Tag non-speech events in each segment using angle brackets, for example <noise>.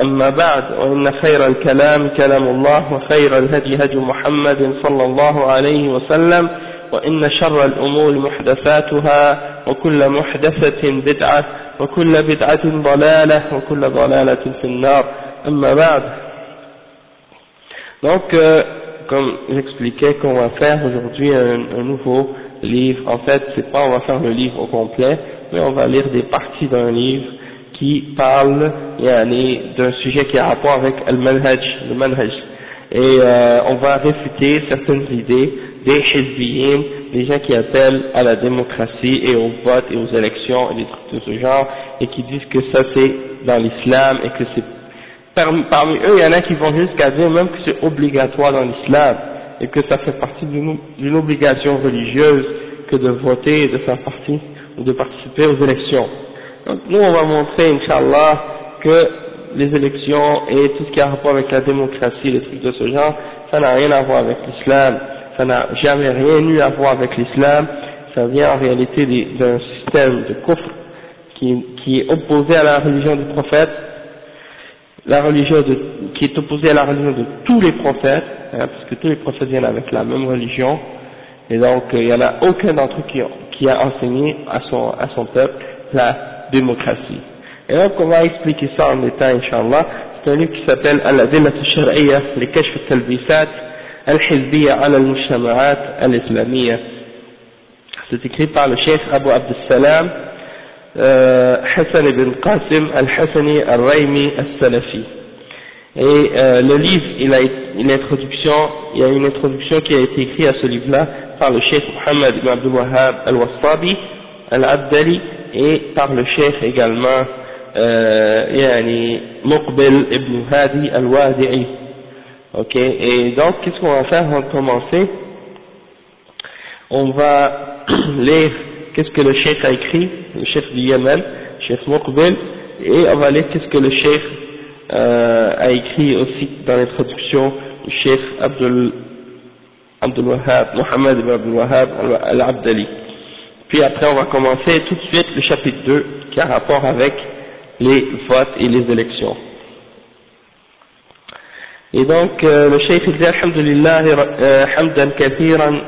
أما بعد وإن خير الكلام كلام الله وخير الهدي هدي محمد صلى الله عليه وسلم وإن شر الأمور محدثاتها وكل محدثة بدعة وكل بدعة ضلالة وكل ضلالة في النار أما بعد donc euh, comme j'expliquais qu'on va faire aujourd'hui un, un, nouveau livre en fait c'est pas on va faire le livre au complet mais on va lire des parties d'un livre qui parle d'un sujet qui a rapport avec le manhaj, le manhaj. Et euh, on va réfuter certaines idées des hizbiyin, des gens qui appellent à la démocratie et au vote et aux élections et des trucs de ce genre, et qui disent que ça c'est dans l'islam et que c'est parmi, parmi, eux il y en a qui vont jusqu'à dire même que c'est obligatoire dans l'islam et que ça fait partie d'une obligation religieuse que de voter et de faire partie ou de participer aux élections. Donc nous on va montrer, Inch'Allah, que les élections et tout ce qui a rapport avec la démocratie, les trucs de ce genre, ça n'a rien à voir avec l'islam, ça n'a jamais rien eu à voir avec l'islam, ça vient en réalité d'un système de kufr qui, qui, est opposé à la religion du prophète, la religion de, qui est opposé à la religion de tous les prophètes, hein, parce que tous les prophètes viennent avec la même religion, et donc il n'y en a aucun d'entre eux qui, qui a enseigné à son, à son peuple la démocratie. Et donc on va expliquer ça en détail, Inch'Allah. C'est un livre qui s'appelle Al-Adillat al-Shar'iyya, les Kashf al-Talbisat, Al-Hizbiyya al-Mushama'at al-Islamiyya. C'est écrit par le Cheikh Abu Abdussalam, euh, Hassan ibn Qasim al-Hassani al-Raymi al-Salafi. Et euh, le livre, il a une introduction, il y a une introduction qui a été écrite à ce livre-là par le Cheikh Muhammad ibn Abdul Wahhab al-Wassabi al-Abdali et par le Cheikh également euh, yani Muqbil ibn Hadi al-Wadi'i. Ok, et donc qu'est-ce qu'on va faire avant de commencer? On va <clears throat> lire qu'est-ce que le Cheikh a écrit, le Cheikh du Yémen, Cheikh Muqbil, et on va lire qu'est-ce que le Cheikh euh, a écrit aussi dans l'introduction du Cheikh Abdul, Abdul Wahhab, Muhammad ibn Abdul Wahhab al-Abdali. Puis après, on va commencer tout de suite le chapitre 2 qui a rapport avec les votes et les élections. Et donc, euh, le Cheikh dit Alhamdulillah, euh, hamdan kathiran,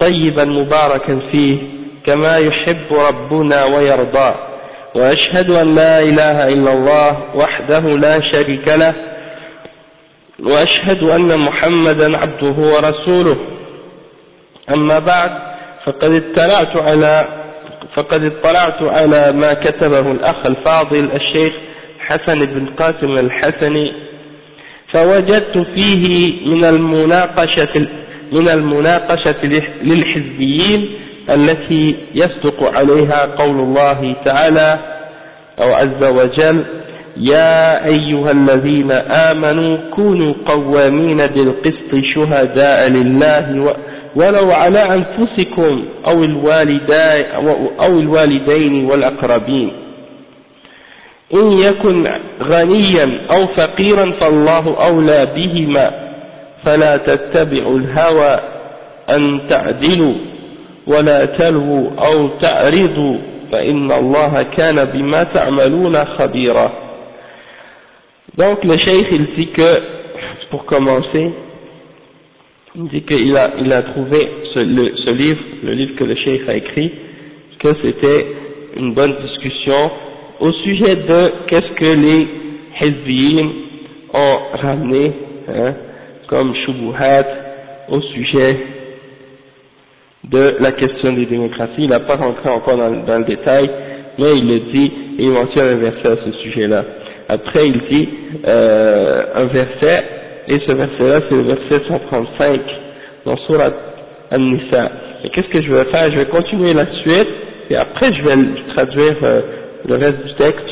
طيبا مباركا فيه كما يحب ربنا ويرضى وأشهد أن لا إله إلا الله وحده لا شريك له وأشهد أن محمدا عبده ورسوله أما بعد فقد اطلعت على فقد اطلعت على ما كتبه الأخ الفاضل الشيخ حسن بن قاسم الحسني فوجدت فيه من المناقشة من المناقشة للحزبيين التي يصدق عليها قول الله تعالى أو عز وجل يا أيها الذين آمنوا كونوا قوامين بالقسط شهداء لله ولو على أنفسكم أو الوالدين, أو الوالدين والأقربين. إن يكن غنيا أو فقيرا فالله أولى بهما. فلا تتبعوا الهوى أن تعدلوا ولا تلووا أو تعرضوا فإن الله كان بما تعملون خبيرا. Donc le cheikh il dit que, pour commencer, il dit qu'il a, il a trouvé ce, le, ce livre, le livre que le cheikh a écrit, que c'était une bonne discussion au sujet de qu'est-ce que les hizbiyin ont ramené hein, comme shubuhat au sujet de la question des démocraties. Il n'a pas rentré encore dans, dans, le détail, mais il le dit et il mentionne un verset à ce sujet-là. Après, il dit euh, un verset, et ce verset-là, c'est le verset 135 dans Surat An-Nisa. Et qu'est-ce que je vais faire Je vais continuer la suite, et après je vais traduire euh, le reste du texte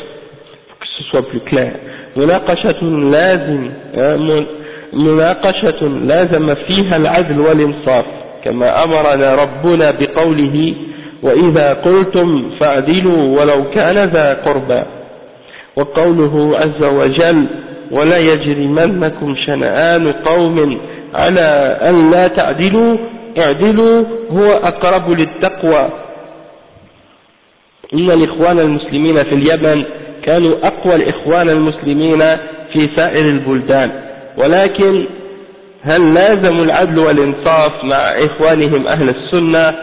pour que ce soit plus clair. مناقشة لازم مناقشة لازم فيها العدل والإنصاف كما أمرنا ربنا بقوله وإذا قلتم فاعدلوا ولو كان ذا قربى وقوله عز وجل ولا يجرمنكم شنآن قوم على أن لا تعدلوا اعدلوا هو أقرب للتقوى إن الإخوان المسلمين في اليمن كانوا أقوى الإخوان المسلمين في سائر البلدان ولكن هل لازموا العدل والإنصاف مع إخوانهم أهل السنة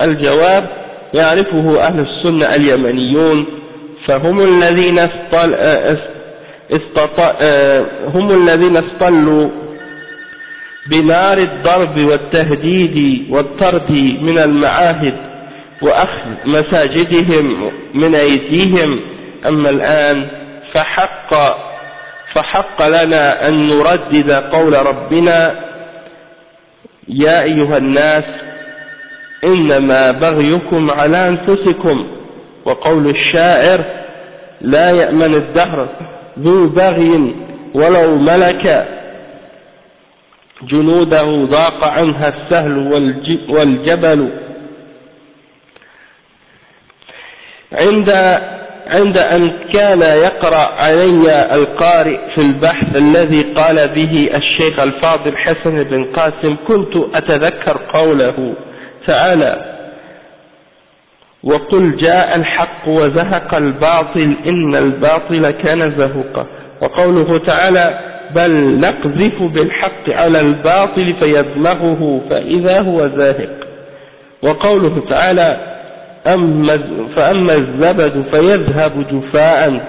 الجواب يعرفه أهل السنة اليمنيون فهم الذين. استط... هم الذين اصطلوا بنار الضرب والتهديد والطرد من المعاهد وأخذ مساجدهم من أيديهم. أما الآن فحق فحق لنا أن نردد قول ربنا يا أيها الناس إنما بغيكم على أنفسكم. وقول الشاعر لا يأمن الدهر. ذو بغي ولو ملك جنوده ضاق عنها السهل والجبل. عند عند أن كان يقرأ علي القارئ في البحث الذي قال به الشيخ الفاضل حسن بن قاسم كنت أتذكر قوله تعالى وقل جاء الحق وزهق الباطل إن الباطل كان زهوقا. وقوله تعالى بل نقذف بالحق على الباطل فيدمغه فإذا هو زاهق. وقوله تعالى أما فأما الزبد فيذهب جفاء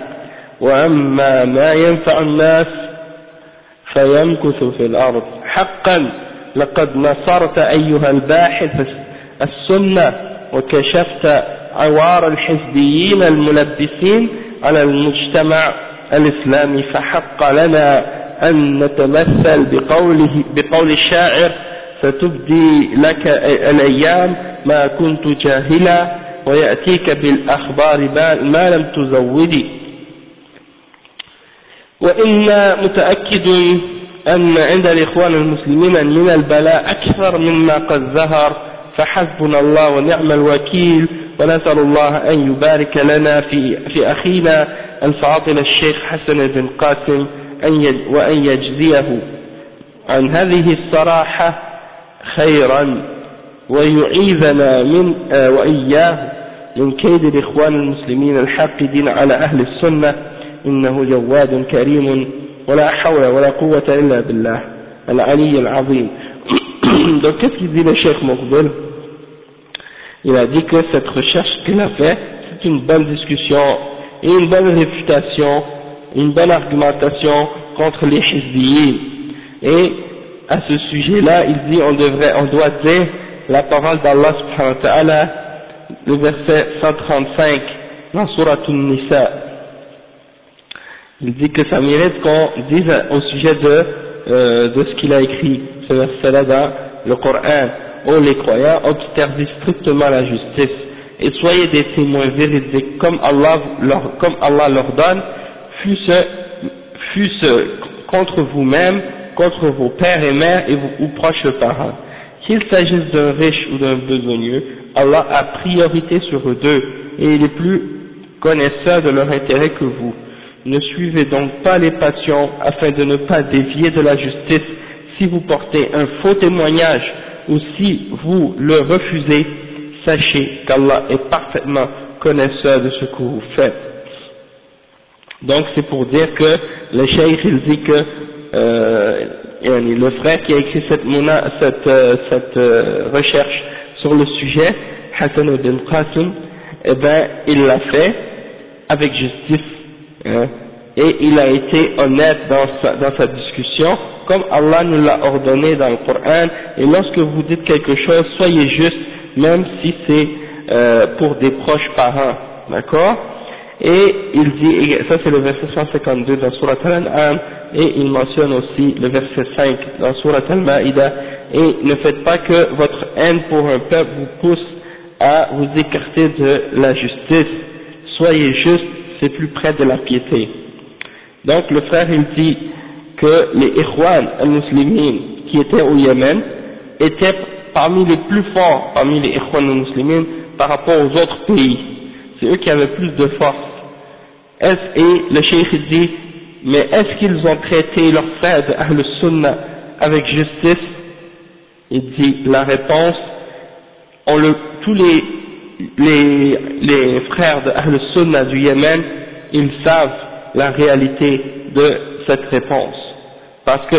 وأما ما ينفع الناس فيمكث في الأرض. حقا لقد نصرت أيها الباحث السنة وكشفت عوار الحزبيين الملبسين على المجتمع الإسلامي فحق لنا أن نتمثل بقوله بقول الشاعر ستبدي لك الأيام ما كنت جاهلا ويأتيك بالأخبار ما لم تزودي. وإن متأكد أن عند الإخوان المسلمين من البلاء أكثر مما قد ظهر فحسبنا الله ونعم الوكيل ونسأل الله أن يبارك لنا في, في أخينا الفاضل الشيخ حسن بن قاسم وأن يجزيه عن هذه الصراحة خيرا ويعيذنا من آه وإياه من كيد الإخوان المسلمين الحاقدين على أهل السنة إنه جواد كريم ولا حول ولا قوة إلا بالله العلي العظيم. Donc qu'est-ce qu'il dit le Cheikh Moukbel Il a dit que cette recherche qu'il a fait, c'est une bonne discussion et une bonne réfutation, une bonne argumentation contre les Hizbiyin. Et à ce sujet-là, il dit on devrait, on doit dire la parole d'Allah subhanahu wa ta'ala, le verset 135 dans Surah An-Nisa. Il dit que ça mérite qu'on dise au sujet de, euh, de ce qu'il a écrit, ce verset-là dans le Coran. Oh les croyants, observez strictement la justice et soyez des témoins véridiques comme Allah leur, comme Allah leur donne, fût-ce fût contre vous-même, contre vos pères et mères et vos ou proches parents. Qu'il s'agisse d'un riche ou d'un besogneux, Allah a priorité sur eux deux, et il est plus connaisseur de leur intérêt que vous. Ne suivez donc pas les passions afin de ne pas dévier de la justice si vous portez un faux témoignage ou si vous le refusez, sachez qu'Allah est parfaitement connaisseur de ce que vous faites. Donc c'est pour dire que le cheikh il dit que euh, le frère qui a écrit cette, euh, euh, recherche sur le sujet, Hassan ibn Qasim, eh ben, il l'a fait avec justice, hein, et il a été honnête dans sa, dans sa discussion, comme Allah nous l'a ordonné dans le Coran, et lorsque vous dites quelque chose, soyez juste, même si c'est euh, pour des proches parents, d'accord? Et il dit, ça c'est le verset 152 dans Surat Al-An'am, et il mentionne aussi le verset 5 dans Surat Al-Ma'ida, et ne faites pas que votre haine pour un peuple vous pousse à vous écarter de la justice, soyez juste, c'est plus près de la piété. Donc le frère il dit que les Ikhwan al-Muslimin qui étaient au Yémen étaient parmi les plus forts parmi les Ikhwan al-Muslimin par rapport aux autres pays. C'est eux qui avaient plus de force. Et le Cheikh dit, mais est-ce qu'ils ont traité leurs frères de Ahl-Sunnah avec justice? Il dit, la réponse, tous les, frères de Ahl-Sunnah du Yémen, ils savent la réalité de cette réponse. Parce que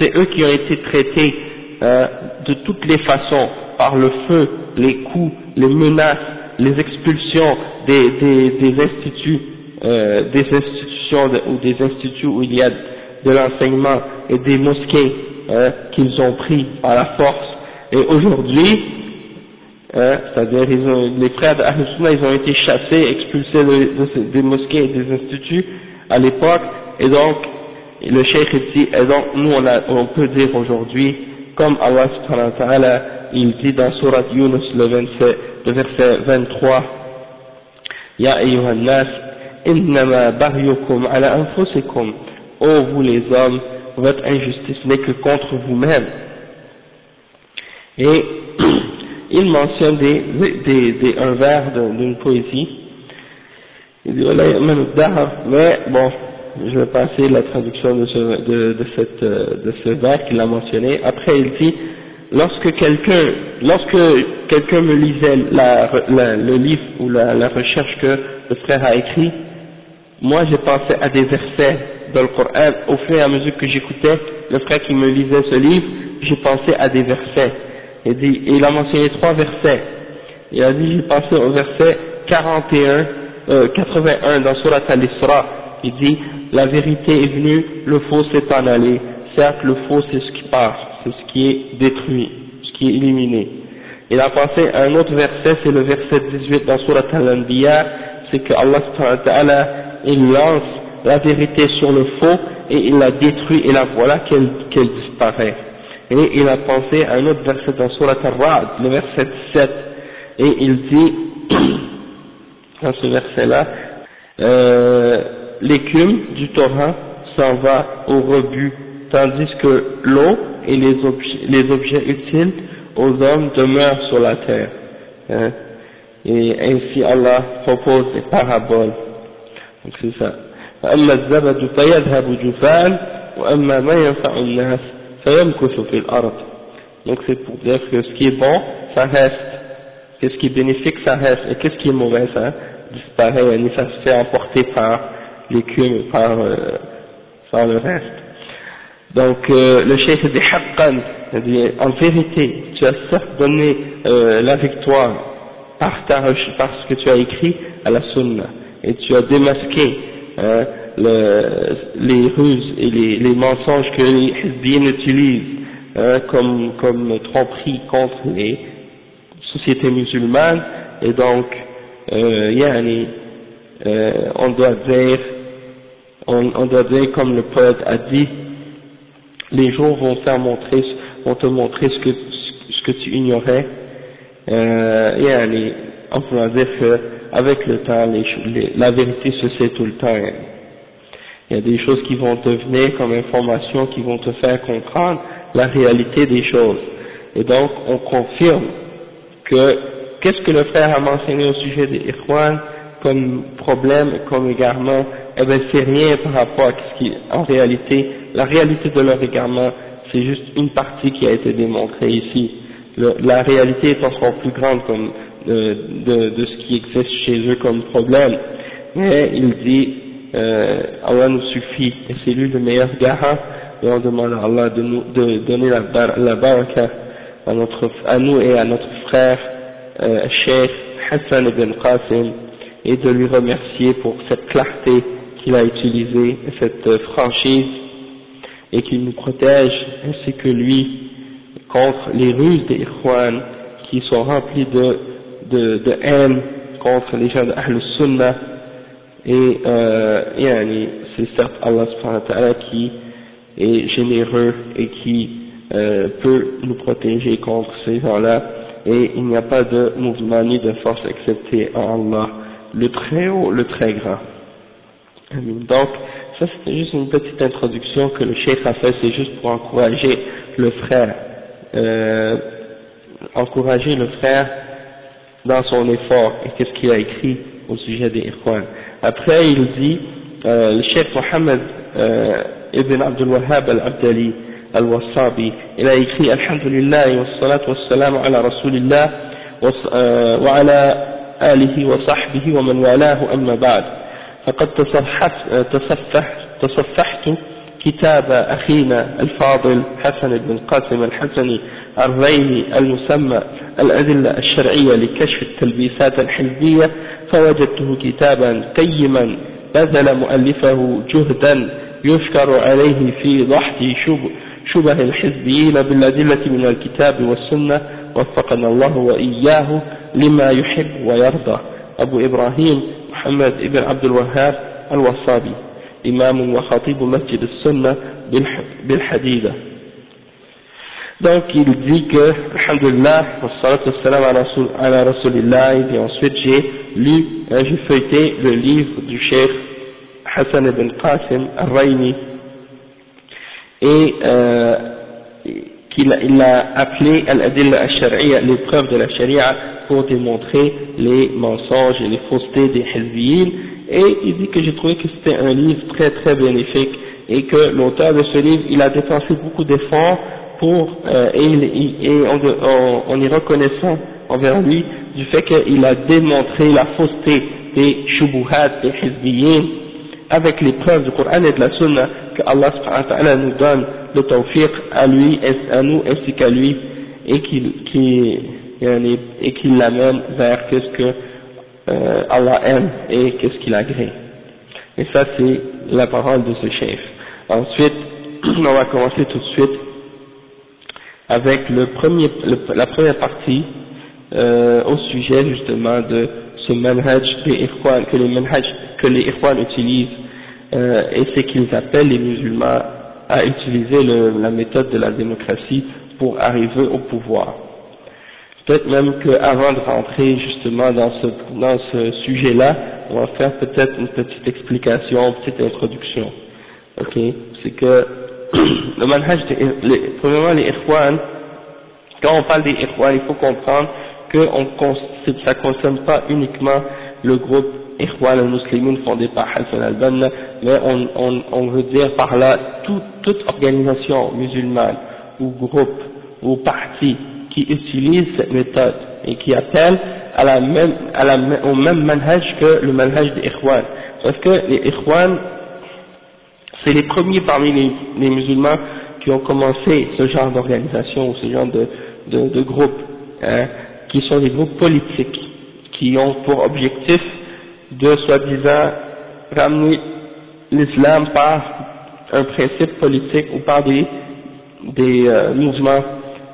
c'est eux qui ont été traités euh, de toutes les façons, par le feu, les coups, les menaces, les expulsions des, instituts, euh, des institutions ou des instituts où il y a de l'enseignement et des mosquées euh, qu'ils ont pris par la force. Et aujourd'hui, euh, c'est-à-dire les frères d'Ahl ils ont été chassés, expulsés de, des mosquées et des instituts à l'époque, et donc le cheikh dit, et donc nous on, a, on peut dire aujourd'hui, comme Allah subhanahu wa ta'ala, il dit dans Surat Yunus le, 27, le verset 23, Ya ayyuhan nas, innama baryukum ala anfusikum, ô vous les hommes, votre injustice n'est que contre vous-même. Et <clears throat> il mentionne un vers d'une poésie, il dit, mais bon, je vais passer la traduction de ce, de, ce vers qu'il a mentionné. Après, il dit, lorsque quelqu'un, lorsque quelqu'un me lisait la, la, le livre ou la, la, recherche que le frère a écrit, moi j'ai pensé à des versets dans le Coran. Au fur et à mesure que j'écoutais le frère qui me lisait ce livre, j'ai pensé à des versets. Il, a mentionné trois versets. Il a dit, j'ai pensé au verset 41 euh, 81 dans Surat al-Isra, il dit la vérité est venue, le faux s'est en allé. Certes, le faux c'est ce qui part, c'est ce qui est détruit, ce qui est éliminé. Il a pensé à un autre verset, c'est le verset 18 dans Surat al-Anbiya, c'est que Allah il lance la vérité sur le faux et il la détruit et la voilà qu'elle qu disparaît. Et il a pensé à un autre verset dans Surat al-Ra'd, le verset 17, et il dit <clears throat> dans ce verset-là, euh, l'écume du torrent s'en va au rebut, tandis que l'eau et les objets, les objets utiles aux hommes demeurent sur la terre. Hein. Et ainsi Allah propose des paraboles. Donc c'est ça. Donc c'est pour dire que ce qui est bon, ça reste, et ce qui est bénéfique, ça reste, et qu'est-ce qui est mauvais, ça disparaît, et ça se fait emporter par l'écume, par, euh, par le reste. Donc euh, le chef dit haqqan, dit en vérité, tu as certes donné euh, la victoire par, ta, par ce que tu as écrit à la sunna, et tu as démasqué euh, le, les ruses et les, les mensonges que les hizbiens utilisent hein, comme, comme tromperie contre les sociétés musulmanes, et donc euh, yani, euh, on doit dire, on, on, doit dire comme le poète a dit, les jours vont faire montrer, vont te montrer ce que, ce que tu ignorais, euh, yani, on pourra dire que avec le temps, les, les, la vérité se sait tout le temps. Il y a des choses qui vont te venir comme information qui vont te faire comprendre la réalité des choses. Et donc, on confirme que qu'est-ce que le frère a mentionné au sujet des Ikhwan comme problème, comme égarement? Eh bien, c'est rien par rapport à ce qui, en réalité, la réalité de leur égarement, c'est juste une partie qui a été démontrée ici. La réalité est encore plus grande comme de, de, ce qui existe chez eux comme problème. Mais il dit, euh, Allah nous suffit, et c'est lui le meilleur garant, et on demande à Allah de nous de donner la, la baraka à, notre, à nous et à notre frère euh, Cheikh Hassan ibn Qasim et de lui remercier pour cette clarté qu'il a utilisé cette franchise et qu'il nous protège ainsi que lui contre les ruses des Ikhwan qui sont remplis de, de, de haine contre les gens de Ahl Sunnah et euh, c'est certes Allah subhanahu wa ta'ala qui est généreux et qui euh, peut nous protéger contre ces gens-là et il n'y a pas de mouvement ni de force excepté en Allah, le très haut, le très grand. Donc, ça c'était juste une petite introduction que le cheikh a fait, c'est juste pour encourager le frère, euh, encourager le frère dans son effort et qu'est-ce qu'il a écrit au sujet des Ikhwan? Après, il dit, euh, le cheikh Mohammed euh, ibn Abdul Wahhab al-Abdali al-Wassabi, il a écrit Alhamdulillah wa salatu wa salam ala Rasulillah wa ala alihi wa man walahu amma ba'd. فقد تصفحت, تصفحت, تصفحت كتاب أخينا الفاضل حسن بن قاسم الحسني الريني المسمى الأدلة الشرعية لكشف التلبيسات الحزبية فوجدته كتابا قيما بذل مؤلفه جهدا يشكر عليه في ضحك شبه الحزبيين بالأدلة من الكتاب والسنة. وفقنا الله وإياه لما يحب ويرضى. أبو إبراهيم محمد ابن عبد الوهاب الوصابي إمام وخطيب مسجد السنة بالحديدة. Donc il dit que, alhamdulillah, ala et ensuite j'ai lu, hein, j'ai feuilleté le livre du cheikh Hassan ibn Qasim al-Rayni, et euh, qu'il il a appelé al-adilla al-shari'a, l'épreuve de la sharia, pour démontrer les mensonges et les faussetés des hizbiyin, et il dit que j'ai trouvé que c'était un livre très très bénéfique, et que l'auteur de ce livre, il a dépensé beaucoup d'efforts pour, euh, et, et on, on, est reconnaissant envers lui du fait qu'il a démontré la fausseté des shubuhat, des hizbiyin, avec les preuves du Coran et de la Sunna que Allah subhanahu wa nous donne le tawfiq à lui, à nous ainsi qu'à lui, et qu'il et qu'il l'amène vers qu'est-ce que euh, Allah aime et qu'est-ce qu'il agrée. Et ça c'est la parole de ce chef. Ensuite, <clears throat> on va commencer tout de suite avec la première partie euh, au sujet justement de ce manhaj que les manhaj Ikhwan utilisent euh, et c'est qu'ils appellent les musulmans à utiliser la méthode de la démocratie pour arriver au pouvoir. Peut-être même qu'avant de rentrer justement dans ce, dans ce sujet-là, on va faire peut-être une petite explication, une petite introduction. Ok? C'est que <clears throat> le manhaj, les, premièrement les ikhwan, quand on parle des ikhwan, il faut comprendre que ça ne concerne pas uniquement le groupe Ikhwan al-Muslimin fondé par Hassan al-Banna, mais on, veut dire par là tout, toute organisation musulmane ou groupe ou parti qui utilise cette méthode et qui appelle à la même, au même manhaj que le manhaj des Ikhwan. Parce que les Ikhwan c'est les premiers parmi les, musulmans qui ont commencé ce genre d'organisation ou ce genre de, de, de groupe, hein, qui sont des groupes politiques, qui ont pour objectif de soi-disant ramener l'islam par un principe politique ou par des, des euh, mouvements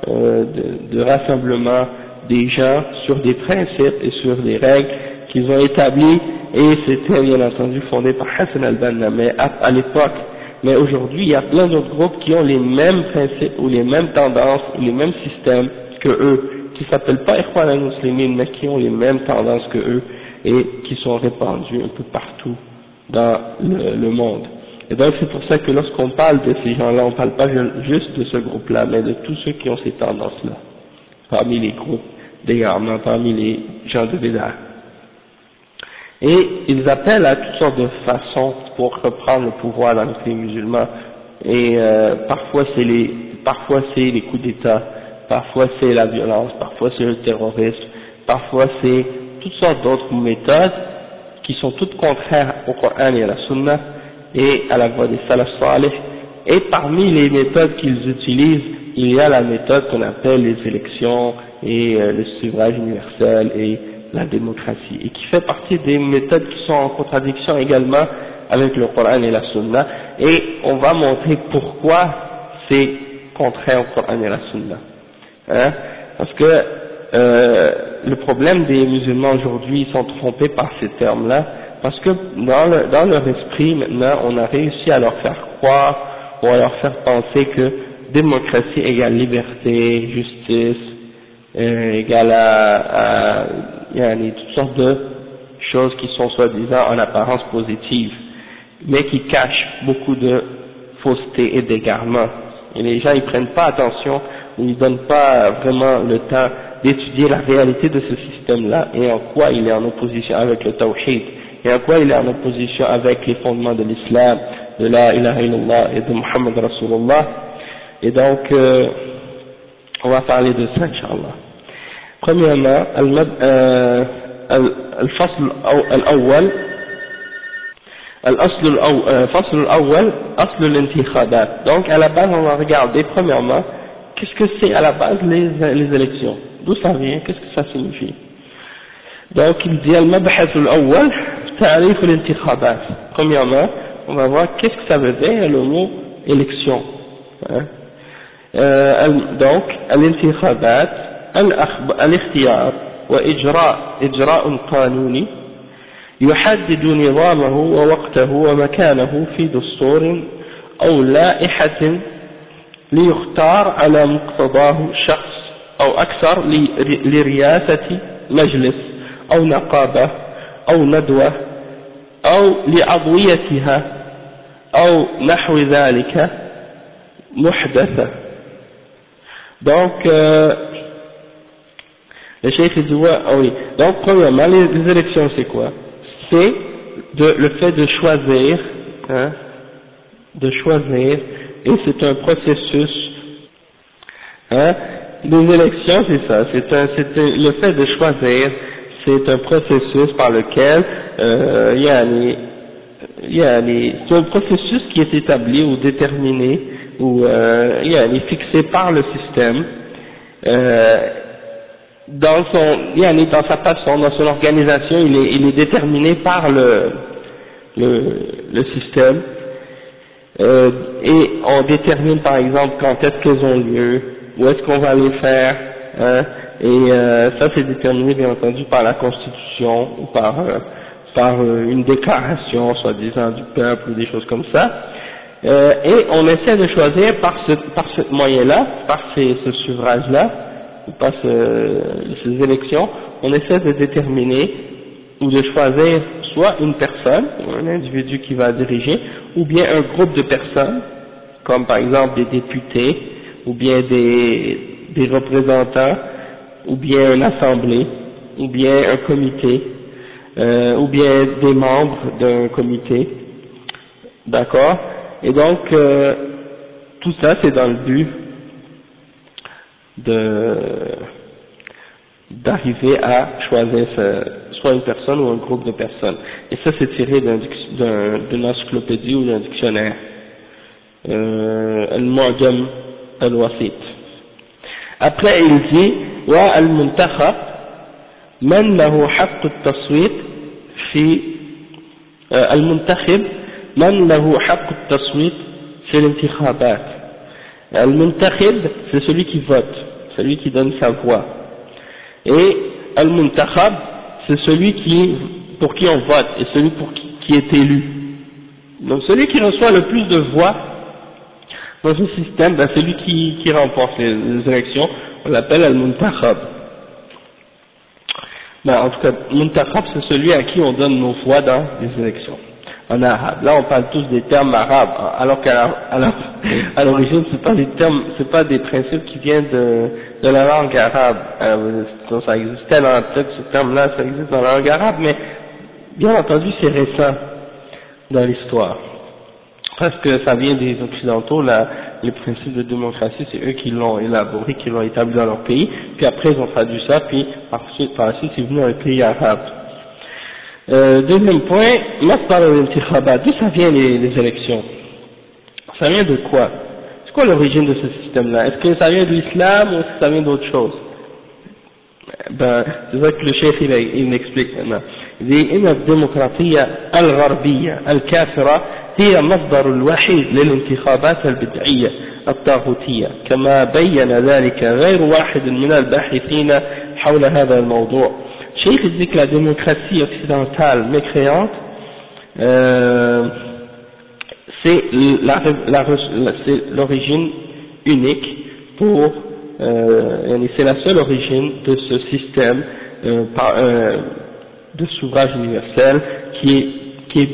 euh, de, rassemblement des gens sur des principes et sur des règles qu'ils ont établies et c'était bien entendu fondé par Hassan al-Banna, mais à, l'époque, mais aujourd'hui il y a plein d'autres groupes qui ont les mêmes principes ou les mêmes tendances ou les mêmes systèmes que eux, qui s'appellent pas Ikhwan al-Muslimin, mais qui ont les mêmes tendances que eux et qui sont répandus un peu partout dans le, le monde. Et donc c'est pour ça que lorsqu'on parle de ces gens-là, on ne parle pas juste de ce groupe-là, mais de tous ceux qui ont ces tendances-là, parmi les groupes d'égarement, parmi les gens de Bédard. Et ils appellent à toutes sortes de façons pour reprendre le pouvoir dans les musulmans. Et euh, parfois c'est les, parfois c'est les coups d'État, parfois c'est la violence, parfois c'est le terrorisme, parfois c'est toutes sortes d'autres méthodes qui sont toutes contraires au Coran et à la Sunna et à la voie des salaf salih. Et parmi les méthodes qu'ils utilisent, il y a la méthode qu'on appelle les élections et euh, le suffrage universel et la démocratie, et qui fait partie des méthodes qui sont en contradiction également avec le Coran et la Sunna, et on va montrer pourquoi c'est contraire au Coran et la Sunna. Hein? Parce que euh, le problème des musulmans aujourd'hui, ils sont trompés par ces termes-là, parce que dans, dans leur esprit, maintenant, on a réussi à leur faire croire ou à leur faire penser que démocratie égale liberté, justice, euh, égale à, à il y a toutes sortes de choses qui sont soi-disant en apparence positives, mais qui cachent beaucoup de fausseté et d'égarement. Et les gens ils prennent pas attention ou ils donnent pas vraiment le temps d'étudier la réalité de ce système-là et en quoi il est en opposition avec le tawhid et en quoi il est en opposition avec les fondements de l'islam, de la ilaha illallah et de Muhammad Rasulullah. Et donc, euh, on va parler de ça, Inch'Allah Premièrement, الفصل الأول الأصل الأول الفصل الأول أصل الانتخابات donc à la base on va regarder premièrement qu'est-ce que c'est à la base les, les élections d'où ça vient qu'est-ce que ça signifie donc il dit المبحث الأول تعريف الانتخابات premièrement on va voir qu'est-ce que ça veut dire le mot élection hein euh, donc الانتخابات الاختيار وإجراء إجراء قانوني يحدد نظامه ووقته ومكانه في دستور أو لائحة ليختار على مقتضاه شخص أو أكثر لرياسة مجلس أو نقابة أو ندوة أو لعضويتها أو نحو ذلك محدثة. donc euh, le cheikh dit ouais, ah oui. Donc premièrement, les, les élections c'est quoi? C'est le fait de choisir, hein, de choisir, et c'est un processus, hein, les élections c'est ça, c'est le fait de choisir, c'est un processus par lequel euh, il y a c'est un processus qui est établi ou déterminé ou euh, il y a fixé par le système euh, dans son, dans sa façon, dans son organisation, il est, il est déterminé par le, le, le système, euh, et on détermine par exemple quand est-ce qu'elles ont lieu, où est-ce qu'on va les faire, hein, et euh, ça c'est déterminé bien entendu par la Constitution ou par, euh, par euh, une déclaration soi-disant du peuple ou des choses comme ça. Euh, et on essaie de choisir par ce, par ce moyen-là, par ces, ce suffrage-là, passe euh, ces élections, on essaie de déterminer ou de choisir soit une personne, un individu qui va diriger, ou bien un groupe de personnes, comme par exemple des députés, ou bien des, des représentants, ou bien une assemblée, ou bien un comité, euh, ou bien des membres d'un comité, d'accord? Et donc, euh, tout ça c'est dans le but d'arriver à choisir soit une personne ou un groupe de personnes. Et ça c'est tiré d'une encyclopédie ou d'un dictionnaire. Euh, Al-Mu'jam al-Wasit. Après il dit wa al-muntakhab man lahu haqq at-taswit fi al-muntakhib man lahu haqq at-taswit fi al-intikhabat. Al-muntakhib c'est celui qui vote celui qui donne sa voix. Et Al-Muntakhab, c'est celui qui, pour qui on vote, et celui pour qui, qui, est élu. Donc celui qui reçoit le plus de voix dans ce système, ben, celui qui, qui remporte les, élections, on l'appelle Al-Muntakhab. Ben, en tout cas, Muntakhab, c'est celui à qui on donne nos voix dans les élections en arabe. Là, on parle tous des termes arabes, alors qu'à l'origine, c'est pas des termes, c'est pas des principes qui viennent de, la langue arabe. Ça existait dans peut-être ce terme-là, ça existe dans la langue arabe, mais bien entendu, c'est récent dans l'histoire. Parce que ça vient des Occidentaux, là, les principes de démocratie, c'est eux qui l'ont élaboré, qui l'ont établi dans leur pays, puis après ils ont traduit ça, puis par la suite c'est venu dans les pays arabes. Euh, deuxième point, d'où ça vient les, les élections Ça vient de quoi C'est quoi l'origine de ce système-là Est-ce que ça vient de l'islam ou est-ce que ça vient d'autre chose Ben, c'est ça que le chef il, il explique maintenant. لأن الديمقراطية الغربية الكافرة هي مصدر الوحيد للانتخابات البدعية الطاغوتية كما بين ذلك غير واحد من الباحثين حول هذا الموضوع Cheikh dit que la démocratie occidentale mécréante, euh, c'est l'origine unique pour, euh, c'est la seule origine de ce système euh, euh, de s'ouvrage universel qui est qui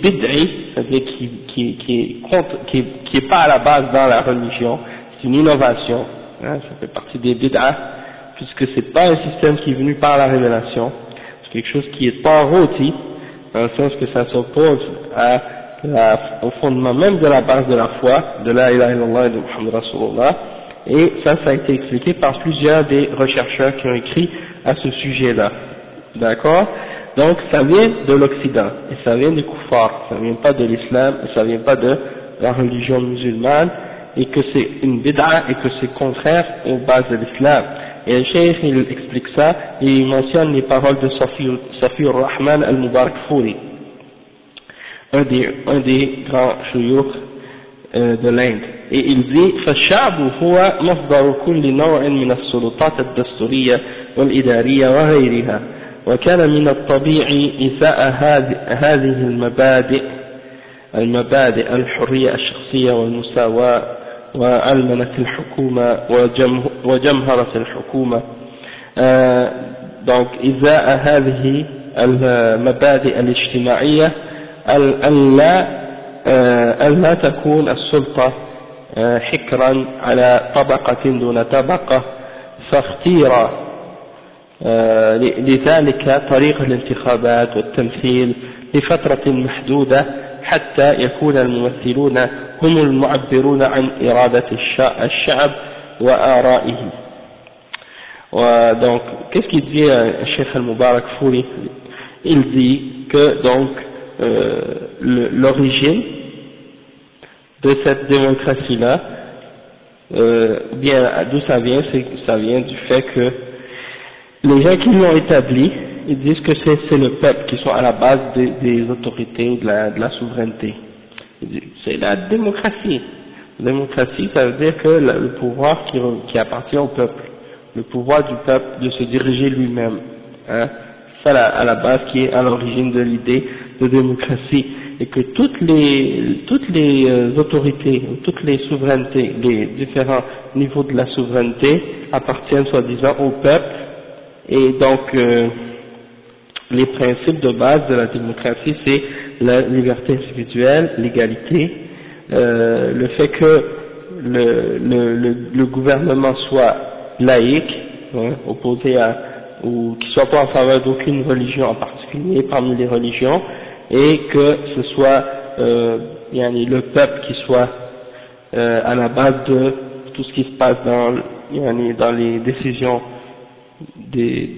c'est-à-dire qui, qui, est pas à la base dans la religion, c'est une innovation, hein, ça fait partie des bid'a, puisque c'est pas un système qui est venu par la révélation, quelque chose qui est pas rôti, dans le sens que ça s'oppose à au fondement même de la base de la foi, de la ilaha illallah et de Muhammad Rasulullah, et ça, ça a été expliqué par plusieurs des chercheurs qui ont écrit à ce sujet-là. D'accord? Donc, ça vient de l'Occident, et ça vient du Koufar, ça vient pas de l'islam, et ça vient pas de la religion musulmane, et que c'est une bid'a, et que c'est contraire aux bases de l'islam. Et le cheikh, il explique ça, et il mentionne les paroles de Safi rahman al-Mubarak Fouri, un des, un des grands chouyouk euh, de l'Inde. Et il dit فالشعب هو مصدر كل نوع من السلطات الدستورية والإدارية وغيرها وكان من الطبيعي إساءة هذه المبادئ المبادئ الحرية الشخصية والمساواة وعلمنة الحكومة وجمهرة الحكومة. donc إزاء هذه المبادئ الاجتماعية ألا ألا تكون السلطة حكرا على طبقة دون طبقة فاختير لذلك طريق الانتخابات والتمثيل لفترة محدودة حتى يكون الممثلون هم المعبرون عن إرادة الشعب وآرائه donc qu'est-ce qu'il dit euh, Cheikh Al-Mubarak Fouri il dit que donc euh, l'origine de cette démocratie-là, euh, bien d'où ça vient, c'est ça vient du fait que les gens qui l'ont établi, ils disent que c'est le peuple qui soit à la base des, des autorités, de la, de la souveraineté. C'est la démocratie. Démocratie, ça veut dire que le, pouvoir qui, appartient au peuple, le pouvoir du peuple de se diriger lui-même. Hein, c'est à la base qui est à l'origine de l'idée de démocratie et que toutes les, toutes les euh, autorités, toutes les souverainetés, les différents niveaux de la souveraineté appartiennent soi-disant au peuple et donc euh, les principes de base de la démocratie c'est la liberté individuelle, l'égalité, euh, le fait que le, le, le, gouvernement soit laïque, hein, opposé à ou qui soit pas en faveur d'aucune religion en particulier parmi les religions, et que ce soit euh, le peuple qui soit euh, à la base de tout ce qui se passe dans, dans les décisions des,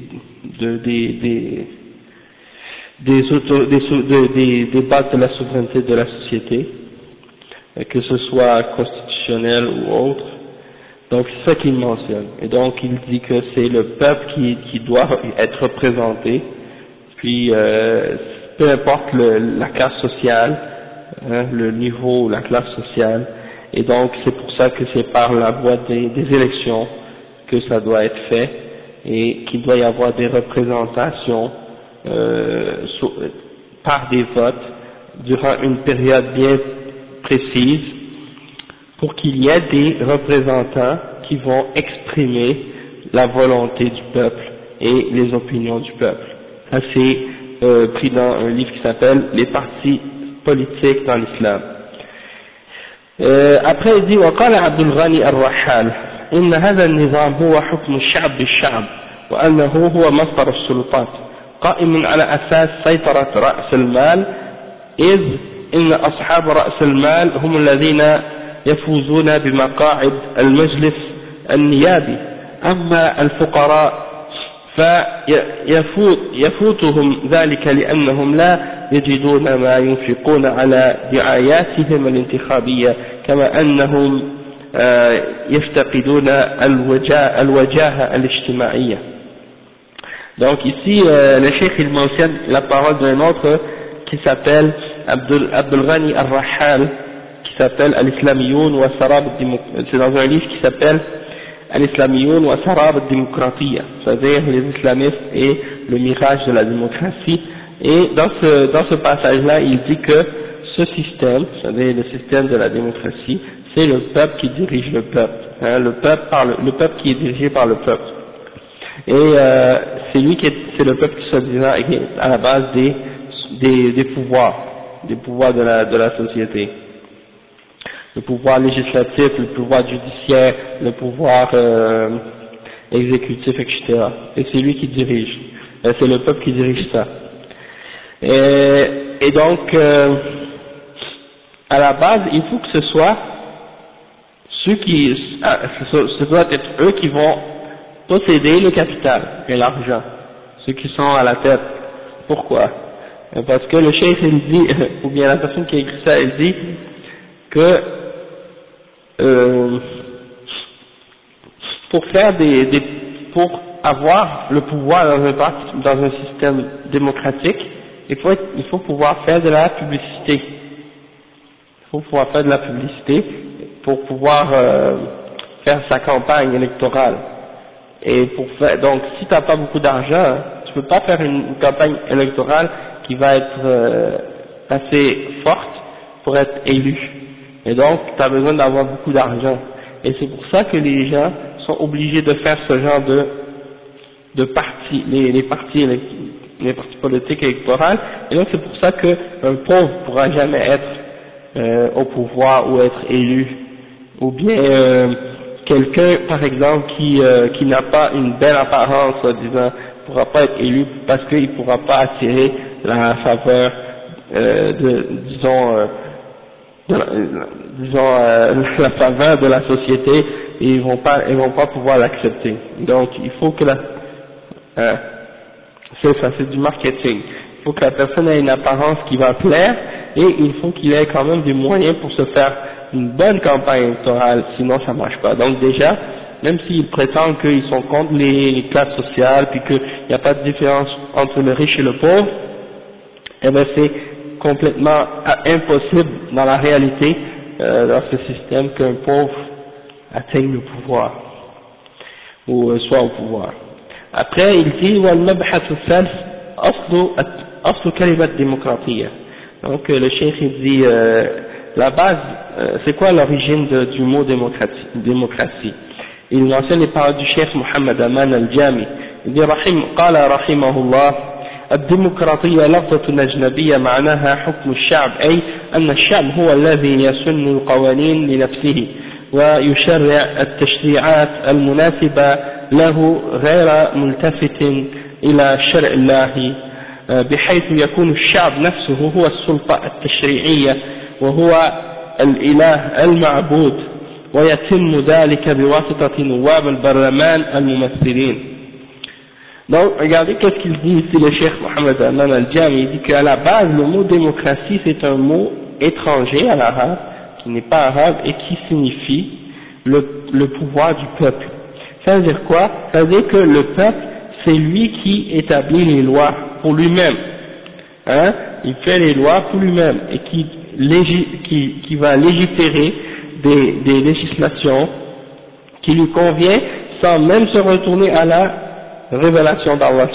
de, des, des, des, auto, des, des, des, bases de la souveraineté de la société, que ce soit constitutionnel ou autre. Donc c'est ça qu'il mentionne. Et donc il dit que c'est le peuple qui, qui doit être représenté, puis euh, peu importe le, la classe sociale, hein, le niveau, la classe sociale, et donc c'est pour ça que c'est par la voie des, des, élections que ça doit être fait, et qu'il doit y avoir des représentations euh, par des votes durant une période bien précise, pour qu'il y ait des représentants qui vont exprimer la volonté du peuple et les opinions du peuple. Ça c'est euh, pris dans un livre qui s'appelle Les partis politiques dans l'islam. Euh, après il dit وقال عبد الغني الرحال إن هذا النظام هو حكم الشعب بالشعب وأنه هو مصدر السلطات قائم على أساس سيطرة رأس المال إذ إن أصحاب رأس المال هم الذين يفوزون بمقاعد المجلس النيابي. أما الفقراء فيفوتهم ذلك لأنهم لا يجدون ما ينفقون على دعاياتهم الانتخابية كما أنهم يفتقدون الوجاهة الاجتماعية. Donc ici, euh, le cheikh il mentionne la parole d'un autre qui s'appelle Abdul, Abdul Ghani al-Rahal, qui s'appelle Al-Islamiyoun wa Sarab c'est dans un livre qui s'appelle Al-Islamiyoun wa Sarab c'est-à-dire les islamistes et le mirage de la démocratie. Et dans ce, dans ce passage-là, il dit que ce système, c'est-à-dire le système de la démocratie, c'est le peuple qui dirige le peuple. Hein, le, peuple par le, peuple qui est dirigé par le peuple. Et euh, c'est lui qui est, c'est le peuple qui soi-disant est à la base des, des, des pouvoirs, des pouvoirs de la, de la société. Le pouvoir législatif, le pouvoir judiciaire, le pouvoir euh, exécutif, etc. Et c'est lui qui dirige. Euh, c'est le peuple qui dirige ça. Et, et donc, euh, à la base, il faut que ce soit ceux qui, ah, ce doit être eux qui vont posséder le capital et l'argent, ceux qui sont à la tête. Pourquoi? Parce que le chef il dit, <laughs> ou bien la personne qui a écrit ça, elle dit que euh, pour faire des, des, pour avoir le pouvoir dans un, dans un système démocratique, il faut, il faut pouvoir faire de la publicité. Il faut pouvoir faire de la publicité pour pouvoir euh, faire sa campagne électorale. Et pour faire, donc si tu n'as pas beaucoup d'argent, tu peux pas faire une, campagne électorale qui va être euh, assez forte pour être élu. Et donc tu as besoin d'avoir beaucoup d'argent. Et c'est pour ça que les gens sont obligés de faire ce genre de de partis, les, les partis les partis politiques électorales. Et donc c'est pour ça qu'un pauvre pourra jamais être euh, au pouvoir ou être élu. Ou bien euh, quelqu'un, par exemple, qui, euh, qui n'a pas une belle apparence, disant, ne pourra pas être élu parce qu'il ne pourra pas attirer la faveur euh, de, disons, euh, disons <laughs> la faveur de la société et ils vont pas, ils vont pas pouvoir l'accepter. Donc il faut que la, c'est ça, c'est du marketing. Il faut que la personne ait une apparence qui va plaire et il faut qu'il ait quand même des moyens pour se faire une bonne campagne électorale, sinon ça marche pas. Donc déjà, même s'ils prétendent qu'ils sont contre les, classes sociales, puis qu'il n'y a pas de différence entre le riche et le pauvre, eh bien c'est complètement impossible dans la réalité, euh, dans ce système, qu'un pauvre atteigne le pouvoir, ou euh, soit au pouvoir. Après, il dit, donc le chef il dit euh, la base, euh, c'est quoi l'origine du mot démocratie, démocratie Il mentionne les paroles du chef Mohammed Aman al-Jami. Il dit رحم قال رحمه الله الديمقراطية لفظة أجنبية معناها حكم الشعب أي أن الشعب هو الذي يسن القوانين لنفسه ويشرع التشريعات المناسبة له غير ملتفت إلى شرع الله بحيث يكون الشعب نفسه هو السلطة التشريعية وهو الإله المعبود ويتم ذلك بواسطة نواب البرلمان الممثلين Donc, regardez qu'est-ce qu'il dit ici le cheikh Mohamed Aman al-Jami, il dit qu'à la base, le mot démocratie, c'est un mot étranger à l'arabe, qui n'est pas arabe, et qui signifie le, le pouvoir du peuple. Ça veut dire quoi Ça veut dire que le peuple, c'est lui qui établit les lois pour lui-même. Hein il fait les lois pour lui-même et qui qui, qui va légiférer des, des législations qui lui convient sans même se retourner à la révélation d'Allah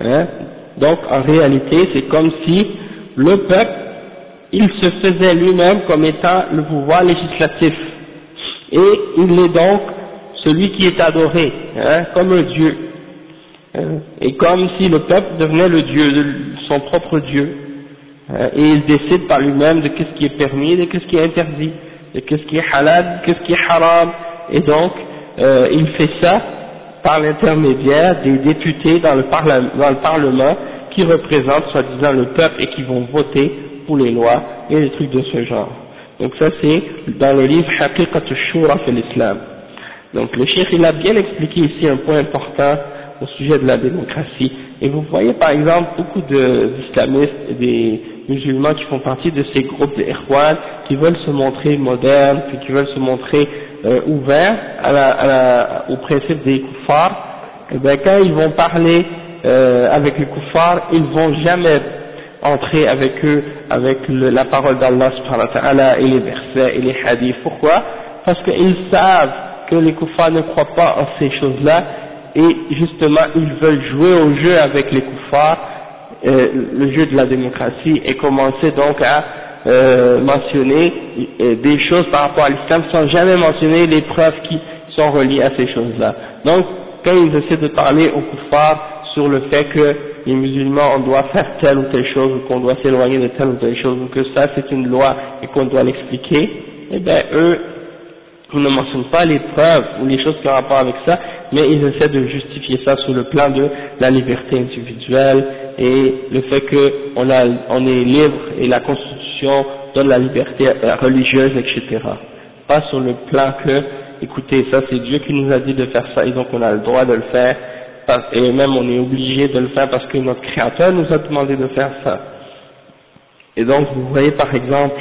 hein? Donc en réalité c'est comme si le peuple il se faisait lui-même comme étant le pouvoir législatif et il est donc celui qui est adoré hein, comme un dieu hein? et comme si le peuple devenait le dieu, son propre dieu et il décide par lui-même de qu'est-ce qui est permis, de qu'est-ce qui est interdit, de qu'est-ce qui est halal, de qu'est-ce qui est haram, et donc euh, il fait ça par l'intermédiaire des députés dans le, dans le Parlement qui représentent soi-disant le peuple et qui vont voter pour les lois et des trucs de ce genre. Donc ça c'est dans le livre Haqiqat al-Shura fil l'Islam. Donc le cheikh il a bien expliqué ici un point important au sujet de la démocratie. Et vous voyez par exemple beaucoup d'islamistes des musulmans qui font partie de ces groupes de qui veulent se montrer modernes, qui veulent se montrer euh, ouverts à la, à la, au principe des kuffars, et bien quand ils vont parler euh, avec les kuffars, ils vont jamais entrer avec eux avec la parole d'Allah et les versets et les hadiths. Pourquoi? Parce qu'ils savent que les kuffars ne croient pas en ces choses-là et justement ils veulent jouer au jeu avec les kuffars, euh, le jeu de la démocratie et commencer donc à euh, mentionner euh, des choses par rapport à l'islam sans jamais mentionner les preuves qui sont reliées à ces choses-là. Donc quand ils essaient de parler aux kuffars sur le fait que les musulmans on doit faire telle ou telle chose ou qu'on doit s'éloigner de telle ou telle chose ou que ça c'est une loi et qu'on doit l'expliquer, eh bien eux ils ne mentionnent pas les preuves ou les choses qui ont rapport avec ça, mais ils essaient de justifier ça sur le plan de la liberté individuelle et le fait qu'on on est libre et la Constitution donne la liberté religieuse, etc. Pas sur le plan que, écoutez, ça c'est Dieu qui nous a dit de faire ça et donc on a le droit de le faire, et même on est obligé de le faire parce que notre Créateur nous a demandé de faire ça. Et donc vous voyez par exemple,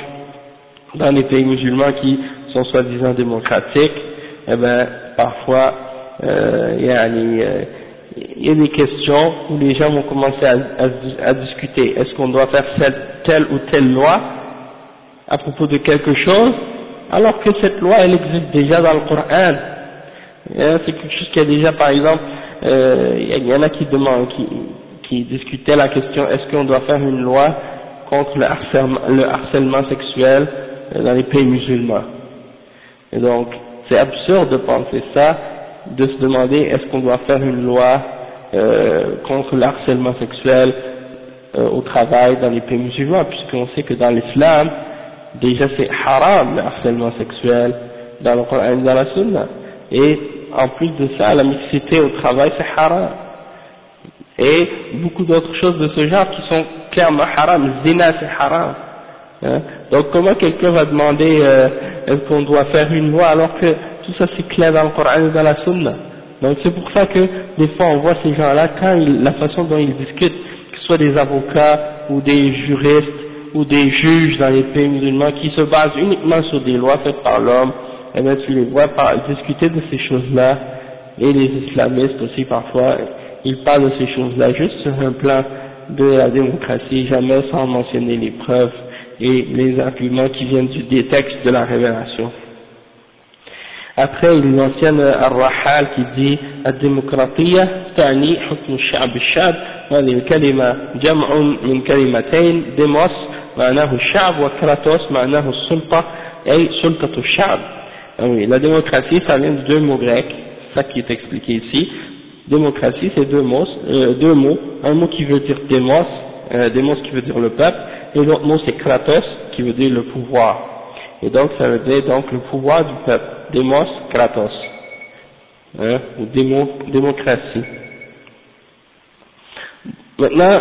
dans les pays musulmans qui sont soi-disant démocratiques, eh ben, parfois, euh, il y, a, euh, y a des questions où les gens vont commencer à, discuter. Est-ce qu'on doit faire telle ou telle loi à propos de quelque chose, alors que cette loi, elle existe déjà dans le Coran. C'est quelque chose qui a déjà, par exemple, euh, il y en a qui demandent, qui, discutaient la question, est-ce qu'on doit faire une loi contre le harcèlement, le harcèlement sexuel dans les pays musulmans? Et donc, c'est absurde de penser ça, de se demander est-ce qu'on doit faire une loi euh, contre le harcèlement sexuel euh, au travail dans les pays musulmans, puisqu'on sait que dans l'islam, déjà c'est haram le harcèlement sexuel dans le Coran et dans la Sunna. Et en plus de ça, la mixité au travail c'est haram. Et beaucoup d'autres choses de ce genre qui sont clairement haram. Zina c'est haram. Hein? Donc comment quelqu'un va demander euh, est-ce qu'on doit faire une loi alors que tout ça c'est clair dans le Coran et dans la Sunna Donc c'est pour ça que des fois on voit ces gens-là, quand la façon dont ils discutent, que ce soit des avocats ou des juristes ou des juges dans les pays musulmans qui se basent uniquement sur des lois faites par l'homme, et eh bien tu les vois discuter de ces choses-là, et les islamistes aussi parfois, ils parlent de ces choses-là juste sur un plan de la démocratie, jamais sans mentionner les preuves et les arguments qui viennent des textes de la révélation Après, il mentionne Ar-Rahal qui dit الديمقراطية تعني حكم الشعب الشعب وهذه الكلمة جمع من كلمتين ديموس معناه الشعب وكراتوس معناه السلطة أي سلطة الشعب oui, la démocratie ça vient de deux mots grecs ça qui est expliqué ici démocratie c'est deux mots, euh, deux mots un mot qui veut dire démos euh, démos qui veut dire le peuple et l'autre mot c'est kratos, qui veut dire le pouvoir. Et donc ça veut dire donc le pouvoir du peuple, démos, kratos, hein, ou démo, démocratie. Maintenant,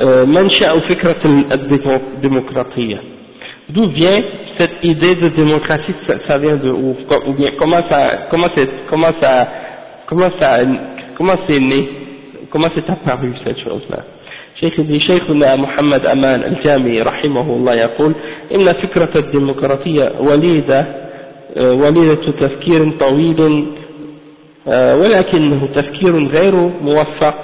euh, mancha ou fikrat démocratie. D'où vient cette idée de démocratie ça, vient de où Ou bien comment ça, comment c'est, comment ça, comment ça, comment c'est né Comment c'est apparu cette chose-là شيخ شيخنا محمد أمان الجامي رحمه الله يقول إن فكرة الديمقراطية وليدة وليدة تفكير طويل ولكنه تفكير غير موفق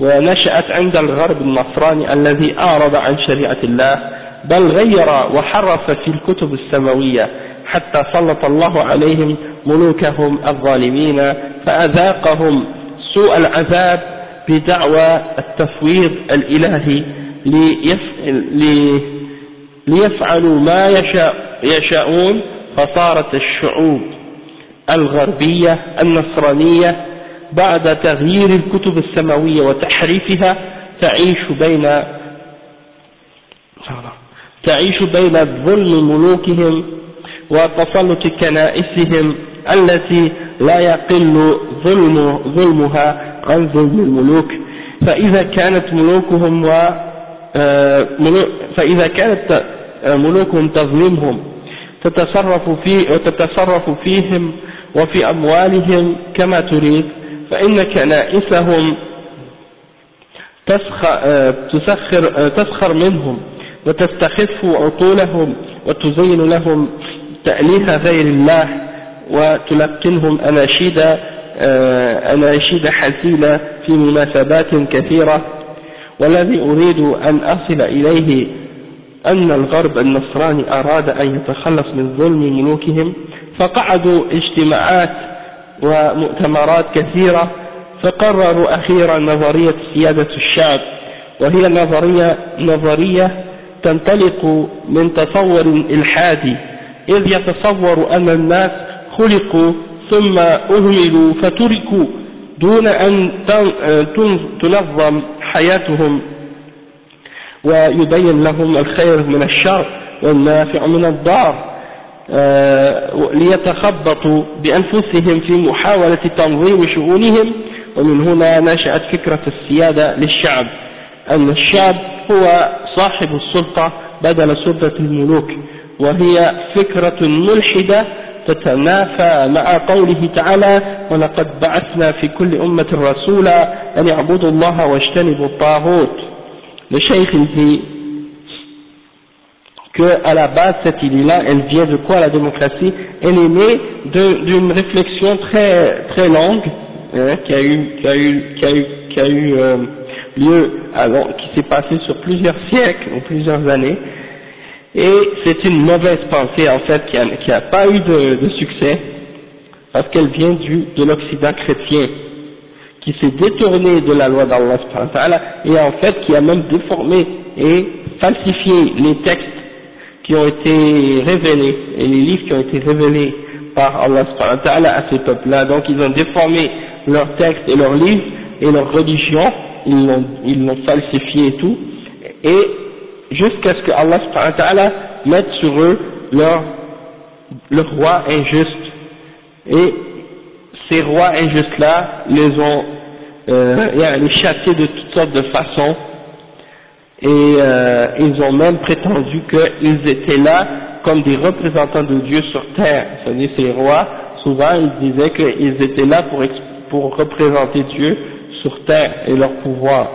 ونشأت عند الغرب النصراني الذي أعرض عن شريعة الله بل غير وحرف في الكتب السماوية حتى سلط الله عليهم ملوكهم الظالمين فأذاقهم سوء العذاب بدعوى التفويض الإلهي ليفعلوا ما يشاء يشاءون فصارت الشعوب الغربية النصرانية بعد تغيير الكتب السماوية وتحريفها تعيش بين تعيش بين ظلم ملوكهم وتسلط كنائسهم التي لا يقل ظلم ظلمها عن ظلم الملوك. فإذا كانت ملوكهم و آه، فإذا كانت آه، ملوكهم تظلمهم تتصرف في وتتصرف فيهم وفي أموالهم كما تريد فإن كنائسهم تسخر, تسخر منهم وتستخف عقولهم وتزين لهم تأليه غير الله وتلقنهم أناشيد أناشيد حزينة في مناسبات كثيرة. والذي أريد أن أصل إليه أن الغرب النصراني أراد أن يتخلص من ظلم ملوكهم فقعدوا اجتماعات ومؤتمرات كثيرة فقرروا أخيرا نظرية سيادة الشعب وهي نظرية نظرية تنطلق من تصور إلحادي إذ يتصور أن الناس خلقوا ثم أهملوا فتركوا دون أن تنظم حياتهم. ويبين لهم الخير من الشر والنافع من الضار آه، ليتخبطوا بأنفسهم في محاولة تنظيم شؤونهم. ومن هنا نشأت فكرة السيادة للشعب أن الشعب هو صاحب السلطة بدل سلطة الملوك وهي فكرة ملحدة تتنافى مع قوله تعالى ولقد بعثنا في كل أمة رسولا أن يعبدوا الله واجتنبوا الطاغوت Le cheikh il dit que à la base cette idée-là, elle vient de quoi la démocratie? Elle est née d'une réflexion très très longue hein, qui a eu qui a eu qui a eu qui a eu euh, lieu qui s'est passé sur plusieurs <laughs> siècles ou plusieurs années. Et c'est une mauvaise pensée en fait qui n'a pas eu de, de succès parce qu'elle vient du, de l'Occident chrétien qui s'est détourné de la loi d'Allah et en fait qui a même déformé et falsifié les textes qui ont été révélés et les livres qui ont été révélés par Allah à ces peuples-là. Donc ils ont déformé leurs textes et leurs livres et leur religion, ils l'ont falsifié et tout, et jusqu'à ce que Allah mette sur eux leur, leur roi injuste. Et ces rois injustes-là les ont euh, châtiés de toutes sortes de façons et euh, ils ont même prétendu qu'ils étaient là comme des représentants de Dieu sur terre. C'est-à-dire ces rois, souvent ils disaient qu'ils étaient là pour, représenter Dieu sur terre et leur pouvoir.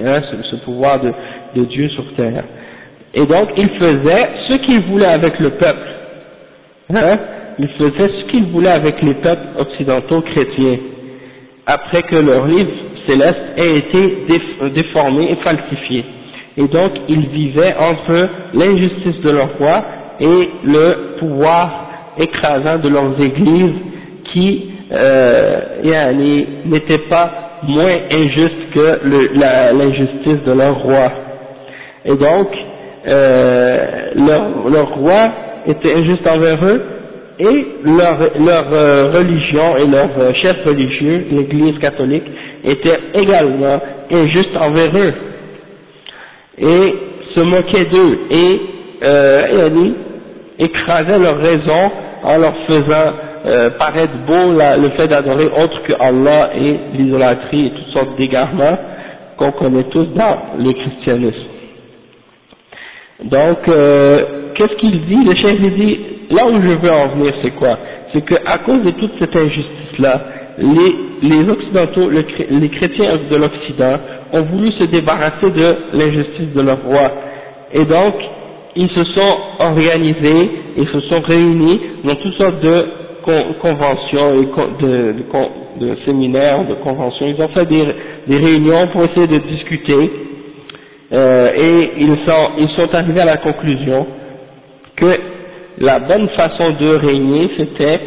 Hein, ce, pouvoir de, de Dieu sur terre. Et donc, ils faisaient ce qu'ils voulaient avec le peuple. Hein, ils faisaient ce qu'ils voulaient avec les peuples occidentaux chrétiens, après que leur livre céleste ait été déformé et falsifié. Et donc, ils vivaient entre l'injustice de leur roi et le pouvoir écrasant de leurs églises qui euh, n'était pas moins injuste que l'injustice de leur roi. Et donc, euh, leur, leur, roi était injuste envers eux, et leur, leur euh, religion et leur euh, chef religieux, l'Église catholique, était également injuste envers eux, et se moquait d'eux, et euh, écrasait leur raison en leur faisant euh, paraître beau le fait d'adorer autre que Allah et l'idolâtrie et toutes sortes d'égarements qu'on connaît tous dans le christianisme. Donc, euh, qu'est-ce qu'il dit? Le chef dit, là où je veux en venir, c'est quoi? C'est qu'à cause de toute cette injustice-là, les, occidentaux, les chrétiens de l'Occident ont voulu se débarrasser de l'injustice de leur roi. Et donc, ils se sont organisés, ils se sont réunis dans toutes sortes de conventions et de, séminaires, de conventions, ils ont fait des, des réunions pour essayer de discuter euh, et ils sont, ils sont arrivés à la conclusion que la bonne façon de régner c'était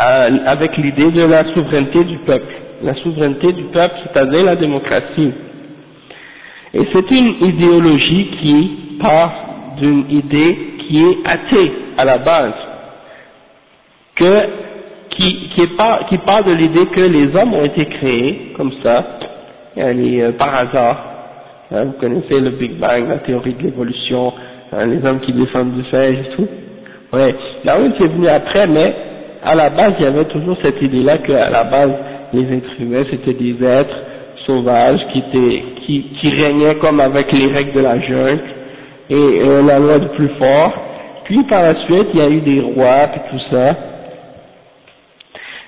euh, avec l'idée de la souveraineté du peuple, la souveraineté du peuple c'est-à-dire la démocratie. Et c'est une idéologie qui part d'une idée qui est athée à la base qui, qui, parle de l'idée que les hommes ont été créés comme ça, euh, par hasard. Hein, vous connaissez le Big Bang, la théorie de l'évolution, hein, les hommes qui descendent du singe et tout. Ouais, Darwin c'est venu après, mais à la base il y avait toujours cette idée-là qu'à la base les êtres humains c'était des êtres sauvages qui étaient, qui, qui régnaient comme avec les règles de la jungle et euh, la loi du plus fort. Puis par la suite il y a eu des rois et tout ça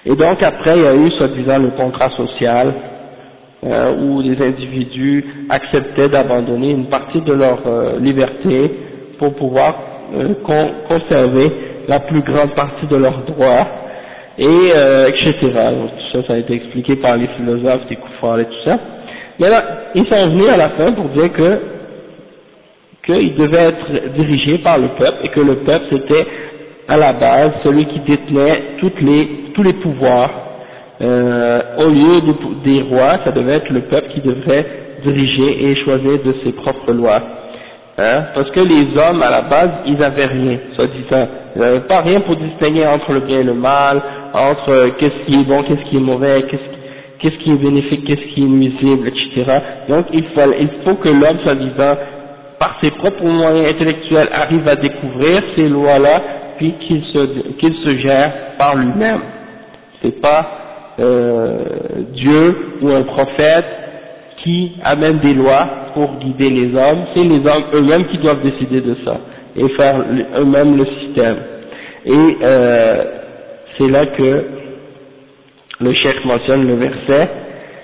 et donc après, il y a eu, soi-disant, le contrat social, euh, où les individus acceptaient d'abandonner une partie de leur euh, liberté pour pouvoir euh, conserver la plus grande partie de leurs droits. et euh, etc. Donc, tout ça, ça a été expliqué par les philosophes, les koufars et tout ça. Mais là, ils sont venus à la fin pour dire que qu'il devait être dirigé par le peuple et que le peuple c'était à la base celui qui détenait toutes les, tous les pouvoirs. Euh, au lieu des rois, ça devait être le peuple qui devrait diriger et choisir de ses propres lois. Hein, parce que les hommes, à la base, ils n'avaient rien, ça disant. Ils n'avaient pas rien pour distinguer entre le bien et le mal, entre euh, qu'est-ce qui est bon, qu'est-ce qui est mauvais, qu'est-ce qui est bénéfique, qu'est-ce qui est nuisible, etc. Donc il faut, il faut que l'homme, soit disant, par ses propres moyens intellectuels, arrive à découvrir ces lois-là, puis qu'il se, qu'il se gère par lui-même. C'est pas euh, Dieu ou un prophète qui amène des lois pour guider les hommes, c'est les hommes eux-mêmes qui doivent décider de ça et faire eux-mêmes le système. Et euh, c'est là que le cheikh mentionne le verset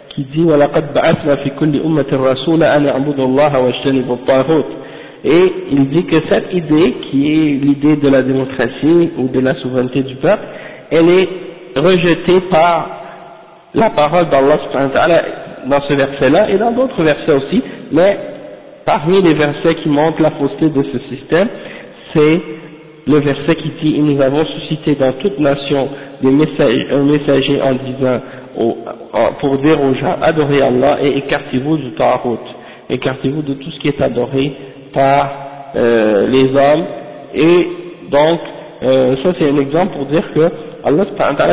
qui dit وَلَقَدْ بَعَثْنَا فِي كُلِّ أُمَّةٍ رَسُولًا أَنْ يَعْبُدُوا اللَّهَ وَاجْتَنِبُوا الطَّاغُوتَ et il dit que cette idée, qui est l'idée de la démocratie ou de la souveraineté du peuple, elle est rejetée par la parole d'Allah dans ce verset-là et dans d'autres versets aussi, mais parmi les versets qui montrent la fausseté de ce système, c'est le verset qui dit « nous avons suscité dans toute nation des messages, un messager en disant pour dire aux gens adorez Allah et écartez-vous du Tarot, écartez-vous de tout ce qui est adoré par euh, les hommes. Et donc euh, ça c'est un exemple pour dire que Allah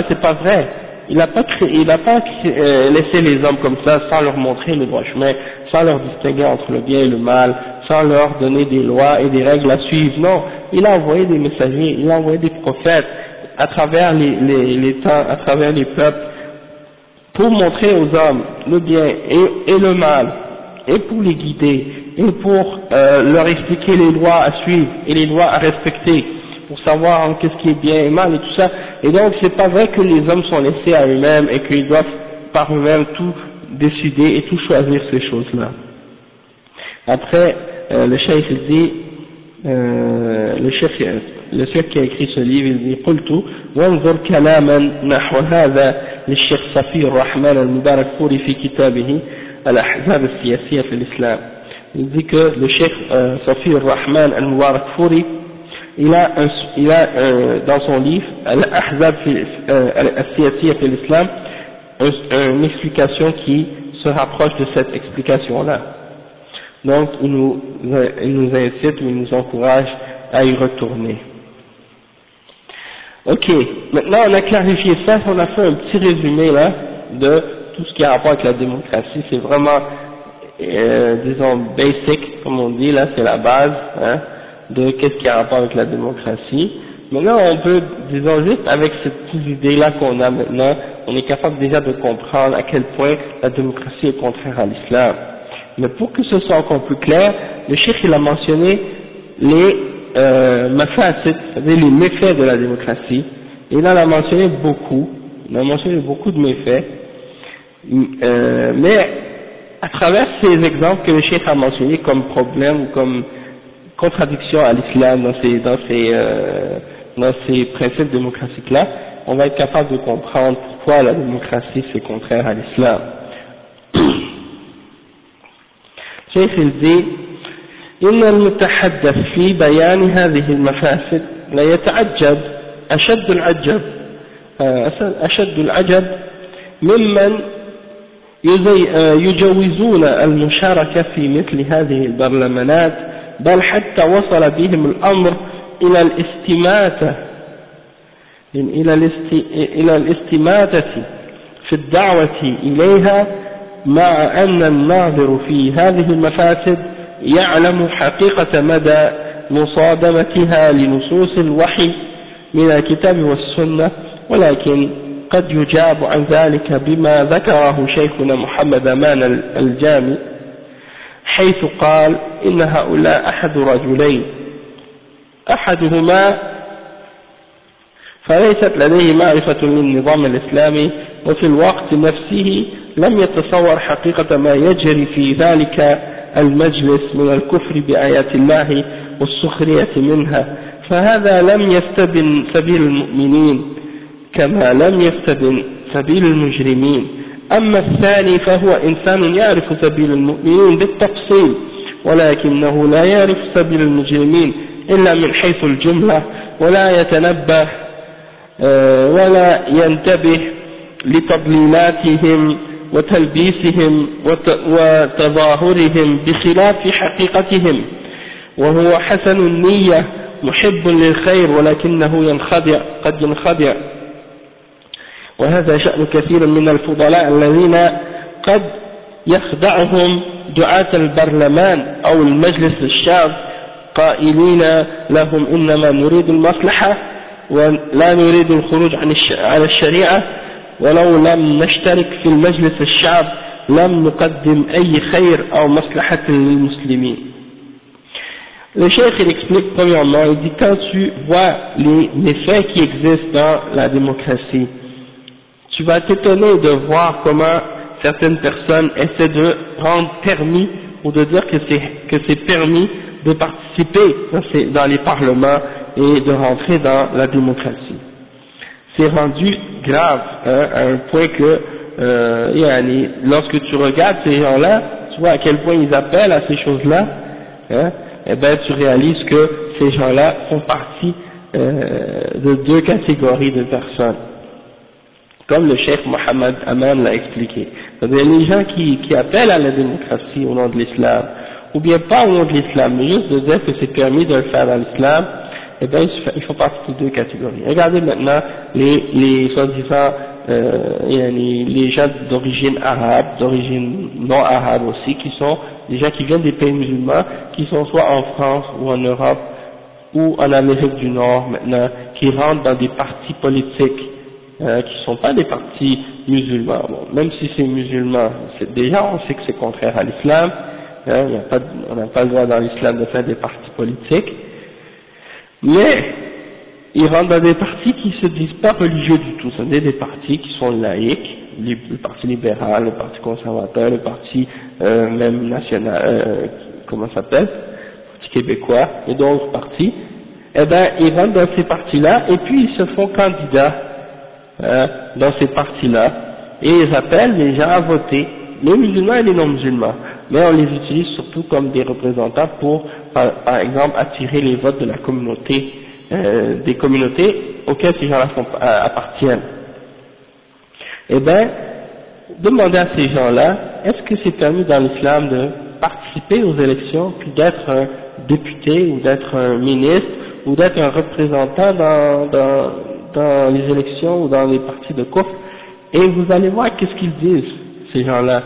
c'est pas vrai il n'a pas, il a pas euh, laissé les hommes comme ça sans leur montrer le droit chemin, sans leur distinguer entre le bien et le mal, sans leur donner des lois et des règles à suivre. Non, il a envoyé des messagers, il a envoyé des prophètes à travers les, temps, à travers les peuples, pour montrer aux hommes le bien et, et le mal, et pour les guider, et pour euh, leur expliquer les lois à suivre et les lois à respecter pour savoir qu'est-ce qui est bien et mal et tout ça. Et donc c'est pas vrai que les hommes sont laissés à eux-mêmes et qu'ils doivent par eux-mêmes tout décider et tout choisir ces choses-là. Après, euh, le chef il dit, euh, le chef, le chef qui a écrit ce livre, il dit قلت وانظر كلاما نحو هذا للشيخ صفي الرحمن المبارك فوري في كتابه الأحزاب السياسية في الإسلام. Il dit que le chef euh, Safi al-Rahman al-Mubarak Fouri il a, un, il a euh, dans son livre Al-Ahzab euh, al-Siyasiyya fil l'Islam une explication qui se rapproche de cette explication-là. Donc il nous, il nous incite il nous encourage à y retourner. Ok, maintenant on a clarifié ça, on a fait un petit résumé là de tout ce qui a rapport avec la démocratie, c'est vraiment, euh, disons, basic, comme on dit, là c'est la base, hein, de qu'est-ce qui a rapport avec la démocratie. Maintenant, on peut, disons juste avec cette idée-là qu'on a maintenant, on est capable déjà de comprendre à quel point la démocratie est contraire à l'islam. Mais pour que ce soit encore plus clair, le cheikh il a mentionné les euh, c'est-à-dire les méfaits de la démocratie. Et il en a mentionné beaucoup, il a mentionné beaucoup de méfaits. Euh, mais à travers ces exemples que le cheikh a mentionnés comme problème ou comme contradiction à l'islam dans ces, dans ces, euh, dans ces principes démocratiques là, on va être capable de comprendre pourquoi la démocratie c'est contraire à l'islam. شيخ الزي إن المتحدث في بيان هذه المفاسد لا يتعجب أشد العجب أشد العجب ممن يجوزون المشاركة في مثل هذه البرلمانات بل حتى وصل بهم الأمر إلى الاستماتة إلى الاستماتة في الدعوة إليها مع أن الناظر في هذه المفاسد يعلم حقيقة مدى مصادمتها لنصوص الوحي من الكتاب والسنة ولكن قد يجاب عن ذلك بما ذكره شيخنا محمد أمان الجامي حيث قال إن هؤلاء أحد رجلين أحدهما فليست لديه معرفة للنظام الإسلامي وفي الوقت نفسه لم يتصور حقيقة ما يجري في ذلك المجلس من الكفر بآيات الله والسخرية منها. فهذا لم يستبن سبيل المؤمنين كما لم يستبن سبيل المجرمين. أما الثاني فهو إنسان يعرف سبيل المؤمنين بالتفصيل ولكنه لا يعرف سبيل المجرمين إلا من حيث الجملة ولا يتنبه آه، ولا ينتبه لتضليلاتهم وتلبيسهم وتظاهرهم بخلاف حقيقتهم. وهو حسن النية محب للخير ولكنه ينخدع قد ينخدع. وهذا شأن كثير من الفضلاء الذين قد يخدعهم دعاة البرلمان أو المجلس الشعب قائلين لهم إنما نريد المصلحة ولا نريد الخروج عن الشريعة ولو لم نشترك في المجلس الشعب لم نقدم أي خير أو مصلحة للمسلمين. Le cheikh il explique premièrement, il dit quand tu vois les, les faits qui existent dans la démocratie, tu vas t'étonner de voir comment certaines personnes essaient de rendre permis ou de dire que c'est permis de participer dans, dans les parlements et de rentrer dans la démocratie. C'est rendu grave hein, à un point que euh, lorsque tu regardes ces gens-là, tu vois à quel point ils appellent à ces choses-là, hein, eh ben tu réalises que ces gens-là font partie euh, de deux catégories de personnes comme le chef Mohammed Aman l'a expliqué. C'est-à-dire les gens qui, qui appellent à la démocratie au nom de l'islam, ou bien pas au nom de l'islam, mais juste de dire que c'est permis de le faire dans l'islam, eh bien ils font partie de deux catégories. Regardez maintenant les, les soi-disant euh, les gens d'origine arabe, d'origine non arabe aussi, qui sont des gens qui viennent des pays musulmans, qui sont soit en France ou en Europe ou en Amérique du Nord maintenant, qui rentrent dans des partis politiques euh, qui ne sont pas des partis musulmans. Bon, même si c'est musulman, déjà on sait que c'est contraire à l'islam, hein, on n'a pas le droit dans l'islam de faire des partis politiques, mais ils rentrent dans des partis qui ne se disent pas religieux du tout, ce sont des partis qui sont laïques, le parti libéral, le parti conservateur, le parti euh, même national, euh, comment ça s'appelle, le parti québécois, et d'autres partis, eh ben ils rentrent dans ces partis-là et puis ils se font candidats Hein, dans ces partis-là, et ils appellent les gens à voter, les musulmans et les non-musulmans, mais on les utilise surtout comme des représentants pour, par, exemple, attirer les votes de la communauté, euh, des communautés auxquelles ces gens-là euh, appartiennent. Eh bien, demandez à ces gens-là, est-ce que c'est permis dans l'islam de participer aux élections, puis d'être un député, ou d'être un ministre, ou d'être un représentant dans, dans dans les élections ou dans les partis de course, et vous allez voir qu'est-ce qu'ils disent, ces gens-là.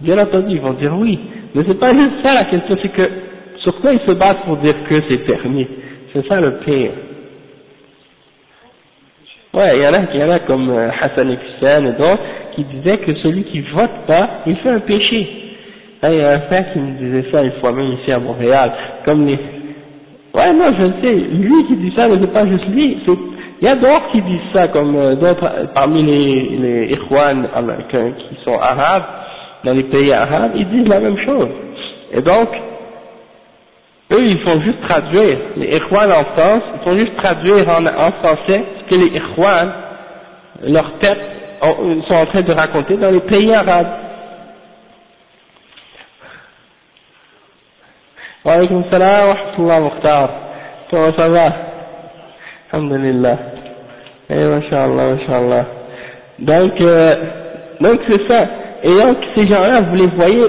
Bien entendu, ils vont dire oui, mais c'est pas juste ça la question, c'est que sur quoi ils se basent pour dire que c'est permis? C'est ça le pire. Ouais, il y en a, il en a comme euh, Hassan Hussein et d'autres qui disaient que celui qui vote pas, il fait un péché. il y a un frère qui me disait ça une fois même ici à Montréal, comme les... Ouais, non, je sais, lui qui dit ça, mais c'est pas juste lui, c'est il y a d'autres qui disent ça, comme euh, d'autres parmi les, les qui sont arabes, dans les pays arabes, ils disent la même chose. Et donc, eux, ils font juste traduire, les Ikhwan en France, ils font juste traduire en, français ce que les Ikhwan, leur tête, sont en train de raconter dans les pays arabes. Alhamdulillah. Eh, mashallah, mashallah. Donc, euh, donc c'est ça. Et donc, ces gens-là, vous les voyez,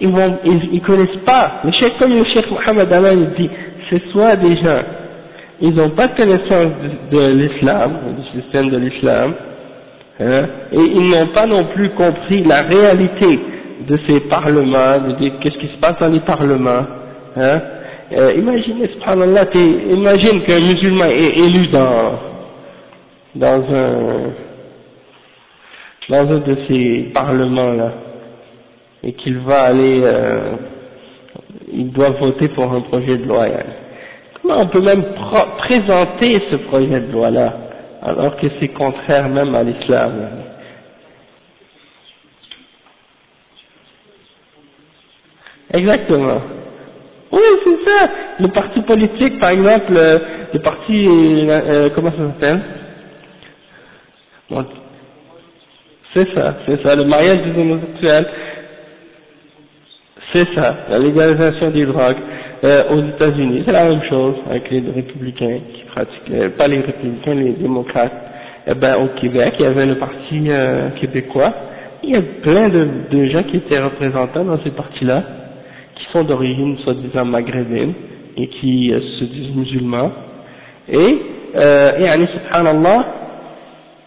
ils vont, ils, ils connaissent pas. Le chef, comme le chef Mohammed Aman dit, c'est soit des gens, ils n'ont pas de connaissance de, de l'islam, du système de l'islam, hein, et ils n'ont pas non plus compris la réalité de ces parlements, de, qu'est-ce qui se passe dans les parlements, hein, euh, imaginez, subhanallah, imagine qu'un musulman est élu dans, dans un, dans un de ces parlements-là, et qu'il va aller, euh, il doit voter pour un projet de loi. Comment on peut même présenter ce projet de loi-là, alors que c'est contraire même à l'islam Exactement. Oui, c'est ça. Le parti politique, par exemple, euh, le parti, euh, euh, comment ça s'appelle? C'est ça, c'est ça, le mariage des homosexuels, c'est ça, la légalisation des drogues euh, aux États-Unis, c'est la même chose avec les républicains qui pratiquent, euh, pas les républicains, les démocrates. Eh ben, au Québec, il y avait le parti québécois, il y a plein de, de gens qui étaient représentants dans ces partis-là, sont d'origine soi-disant maghrébine et qui euh, se disent musulmans. Et, euh, et subhanallah,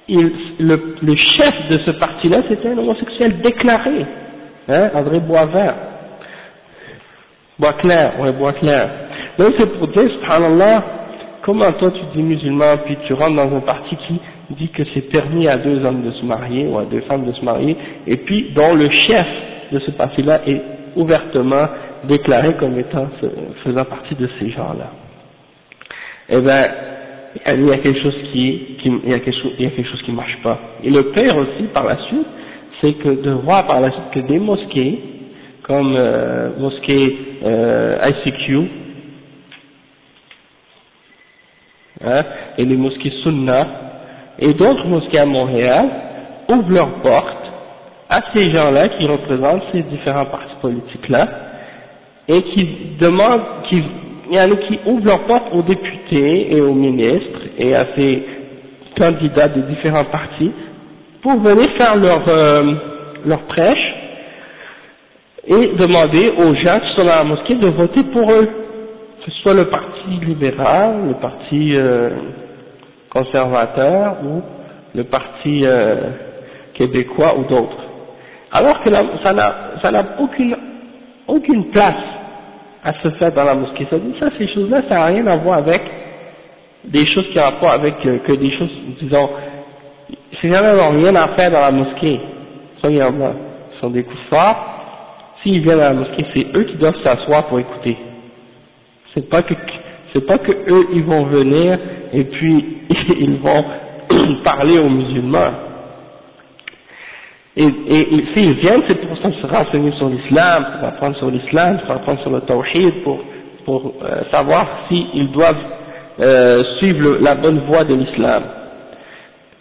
le, chef de ce parti-là, c'était un homosexuel déclaré, hein, André Boisvert. Boisclair, ouais, Boisclair. Donc c'est pour dire, subhanallah, comment toi tu dis musulman, puis tu rentres dans un parti qui dit que c'est permis à deux hommes de se marier, ou à deux femmes de se marier, et puis dont le chef de ce parti-là est ouvertement déclaré comme étant faisant partie de ces gens-là. Eh ben, il y a quelque chose qui, qui il, y a quelque chose, il y a quelque chose qui marche pas. Et le pire aussi, par la suite, c'est que de voir par la suite que des mosquées, comme euh, mosquée euh, ICQ, hein, et les mosquées Sunna, et d'autres mosquées à Montréal, ouvrent leurs portes à ces gens-là qui représentent ces différents partis politiques-là, et qui demandent, qui qui ouvrent leurs portes aux députés et aux ministres et à ces candidats de différents partis pour venir faire leur, euh, leur prêche et demander aux gens qui sont dans la mosquée de voter pour eux, que ce soit le parti libéral, le parti euh, conservateur ou le parti euh, québécois ou d'autres. Alors que ça n'a aucune, aucune place à se faire dans la mosquée. Ça dit ça, ces choses-là, ça n'a rien à voir avec des choses qui ont rapport avec euh, que des choses, disons, ces gens-là n'ont rien à faire dans la mosquée. Ils sont des forts. S'ils viennent à la mosquée, c'est eux qui doivent s'asseoir pour écouter. C'est pas que c'est pas que eux ils vont venir et puis <laughs> ils vont <clears throat> parler aux musulmans. Et, et, s'ils viennent, c'est pour se renseigner sur l'islam, pour apprendre sur l'islam, pour apprendre sur le tawhid, pour, pour euh, savoir s'ils doivent euh, suivre la bonne voie de l'islam.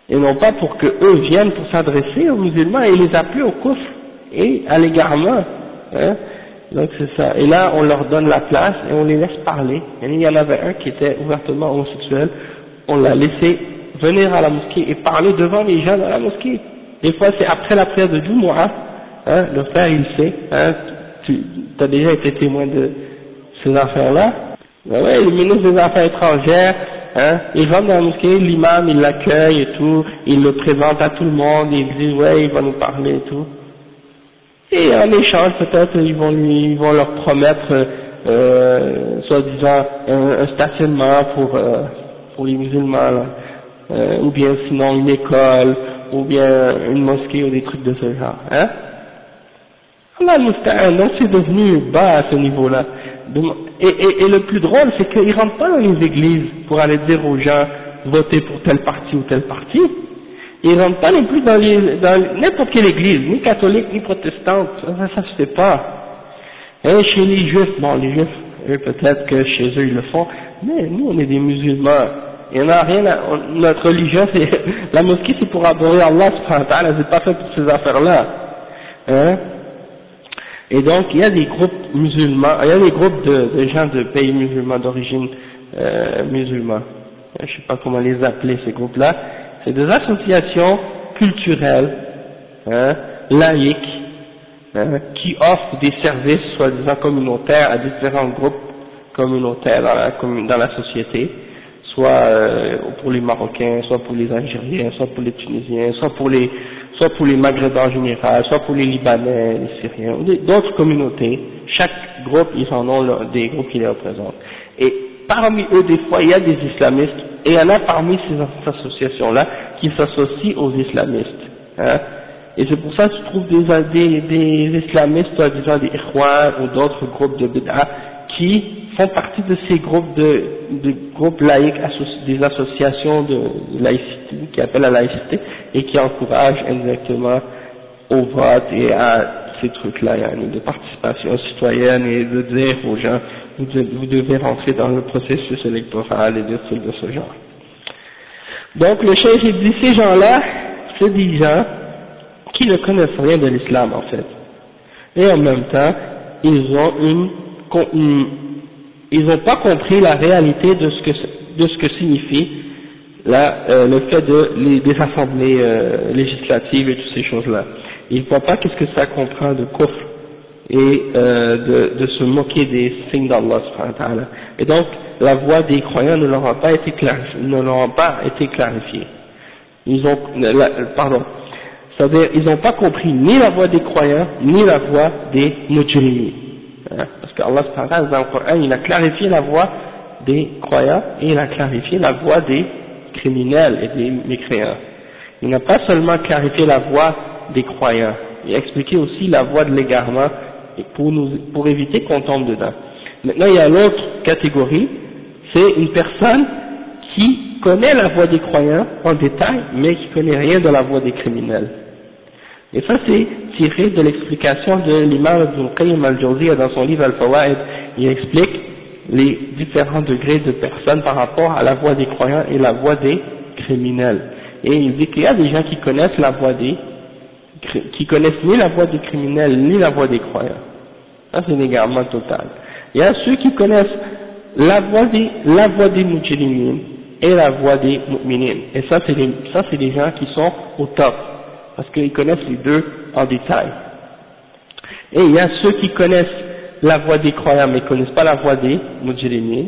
Et non pas pour que eux viennent pour s'adresser aux musulmans et les appeler au coffre et à l'égarement. Hein. Donc c'est ça. Et là, on leur donne la place et on les laisse parler. Et il y en avait un qui était ouvertement homosexuel. On l'a laissé venir à la mosquée et parler devant les gens dans la mosquée. Des fois, c'est après la prière de Jumu'ah, hein, le frère il sait, hein, tu as déjà été témoin de ces affaires-là? Ben ouais, le ministre des Affaires étrangères, hein, il rentre dans la mosquée, l'imam il l'accueille et tout, il le présente à tout le monde, il dit ouais, il va nous parler et tout. Et en échange, peut-être, ils vont lui, ils vont leur promettre, euh, soi-disant, un, stationnement pour, euh, pour les musulmans. Euh, ou bien sinon une école, ou bien une mosquée ou des trucs de ce genre. Hein Allah donc c'est devenu bas à ce niveau-là. Et, le plus drôle, c'est qu'ils rentrent pas dans les églises pour aller dire aux gens votez pour tel parti ou tel parti. Ils rentrent pas non plus dans, n'importe quelle église, ni catholique ni protestante. Ça, ça se fait pas. Et chez les juifs, bon, les juifs, eux peut-être que chez eux ils le font, mais nous on est des musulmans il n'y en a rien à, notre religion, c'est, <laughs> la mosquée c'est pour adorer Allah subhanahu wa ta'ala, c'est pas fait pour ces affaires-là. Hein? Et donc, il y a des groupes musulmans, il y a des groupes de, gens de pays musulmans, d'origine euh, musulmane. Je sais pas comment les appeler, ces groupes-là. C'est des associations culturelles, hein, laïques, hein, qui offrent des services soi-disant communautaires à différents groupes communautaires dans la, dans la société soit euh, pour les Marocains, soit pour les Algériens, soit pour les Tunisiens, soit pour les, soit pour les Maghrébins en général, soit pour les Libanais, les Syriens, d'autres communautés. Chaque groupe, ils en ont des groupes qui les représentent. Et parmi eux, des fois, il y a des islamistes, et il y en a parmi ces associations-là qui s'associent aux islamistes. Hein. Et c'est pour ça que tu trouves des, des, islamistes, soit disant des Ikhwan ou d'autres groupes de bid'a, qui font partie de ces groupes de, de groupes laïcs, des associations de laïcité, qui appellent la laïcité, et qui encouragent indirectement au vote et à ces trucs-là, de participation citoyenne et de dire aux gens, vous, devez rentrer dans le processus électoral et des trucs de ce genre. Donc le chef dit, ces gens-là, c'est des gens qui ne connaissent rien de l'islam en fait. Et en même temps, ils ont une, ils n'ont pas compris la réalité de ce que, de ce que signifie euh, le fait de, les, des assemblées euh, législatives et toutes ces choses-là. Ils ne voient pas qu'est-ce que ça comprend de kufr et euh, de, se moquer des signes d'Allah Et donc, la voix des croyants ne leur a pas été clarifiée, ne leur pas été clarifiée. Ils ont, pardon, c'est-à-dire ils n'ont pas compris ni la voix des croyants, ni la voix des mujrimis. Hein, parce qu'Allah dans le Coran, il a clarifié la voix des croyants et il a clarifié la voix des criminels et des mécréants. Il n'a pas seulement clarifié la voix des croyants, il a expliqué aussi la voie de l'égarement pour, pour éviter qu'on tombe dedans. Maintenant, il y a l'autre catégorie, c'est une personne qui connaît la voie des croyants en détail, mais qui connaît rien de la voie des criminels. Et ça, c'est tiré de l'explication de l'imam Ibn Qayyim al-Jawziyya dans son livre Al-Fawaid. Il explique les différents degrés de personnes par rapport à la voie des croyants et la voie des criminels. Et il dit qu'il y a des gens qui connaissent la voie des qui connaissent ni la voie des criminels ni la voie des croyants. Ça c'est un égarement total. Il y a ceux qui connaissent la voie des, la voie des et la voie des mu'minin. Et ça c'est des, ça c'est des gens qui sont au top. Parce qu'ils connaissent les deux en détail. Et il y a ceux qui connaissent la voie des croyants mais ne connaissent pas la voie des mujrimin.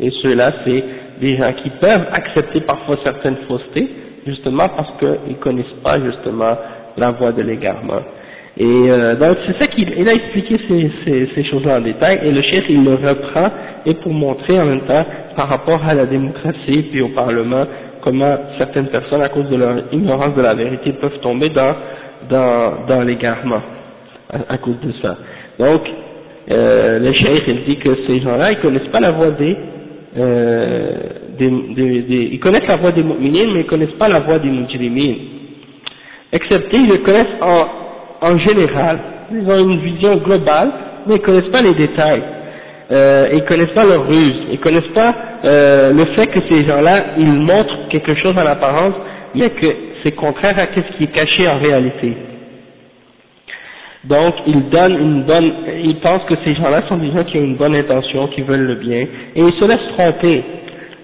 Et ceux-là c'est des gens qui peuvent accepter parfois certaines faussetés, justement parce qu'ils ne connaissent pas justement la voie de l'égarement. Et euh, donc c'est ça qu'il il a expliqué ces, ces, ces choses-là en détail, et le chef il le reprend, et pour montrer en même temps, par rapport à la démocratie puis au Parlement, comment certaines personnes, à cause de leur ignorance de la vérité, peuvent tomber dans, dans, dans l'égarement, à, cause de ça. Donc, euh, le chef il que ces gens-là, ils connaissent pas la voie des, euh, des, des, ils connaissent la voie des mu'minines, mais ils connaissent pas la voie des mujrimines. Excepté, ils le connaissent en, en général, ils ont une vision globale, mais ils connaissent pas les détails, euh, ils connaissent pas leur ruse, ils connaissent pas euh, le fait que ces gens-là, ils montrent quelque chose en apparence, mais que c'est contraire à ce qui est caché en réalité. Donc, ils donnent une bonne, ils pensent que ces gens-là sont des gens qui ont une bonne intention, qui veulent le bien, et ils se laissent tromper.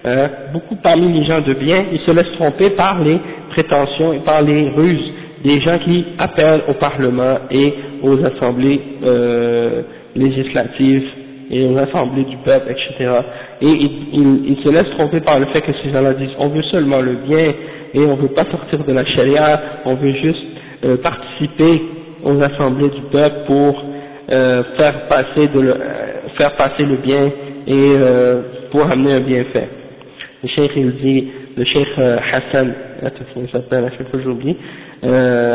Hein. Beaucoup parmi les gens de bien, ils se laissent tromper par les prétentions et par les ruses des gens qui appellent au Parlement et aux assemblées euh, législatives et aux assemblées du peuple, etc. Et ils, se laissent tromper par le fait que ces gens-là disent on veut seulement le bien et on veut pas sortir de la charia, on veut juste euh, participer aux assemblées du peuple pour euh, faire passer de le, faire passer le bien et pour amener un bienfait. Le cheikh il dit, le cheikh Hassan, il s'appelle, à chaque fois j'oublie,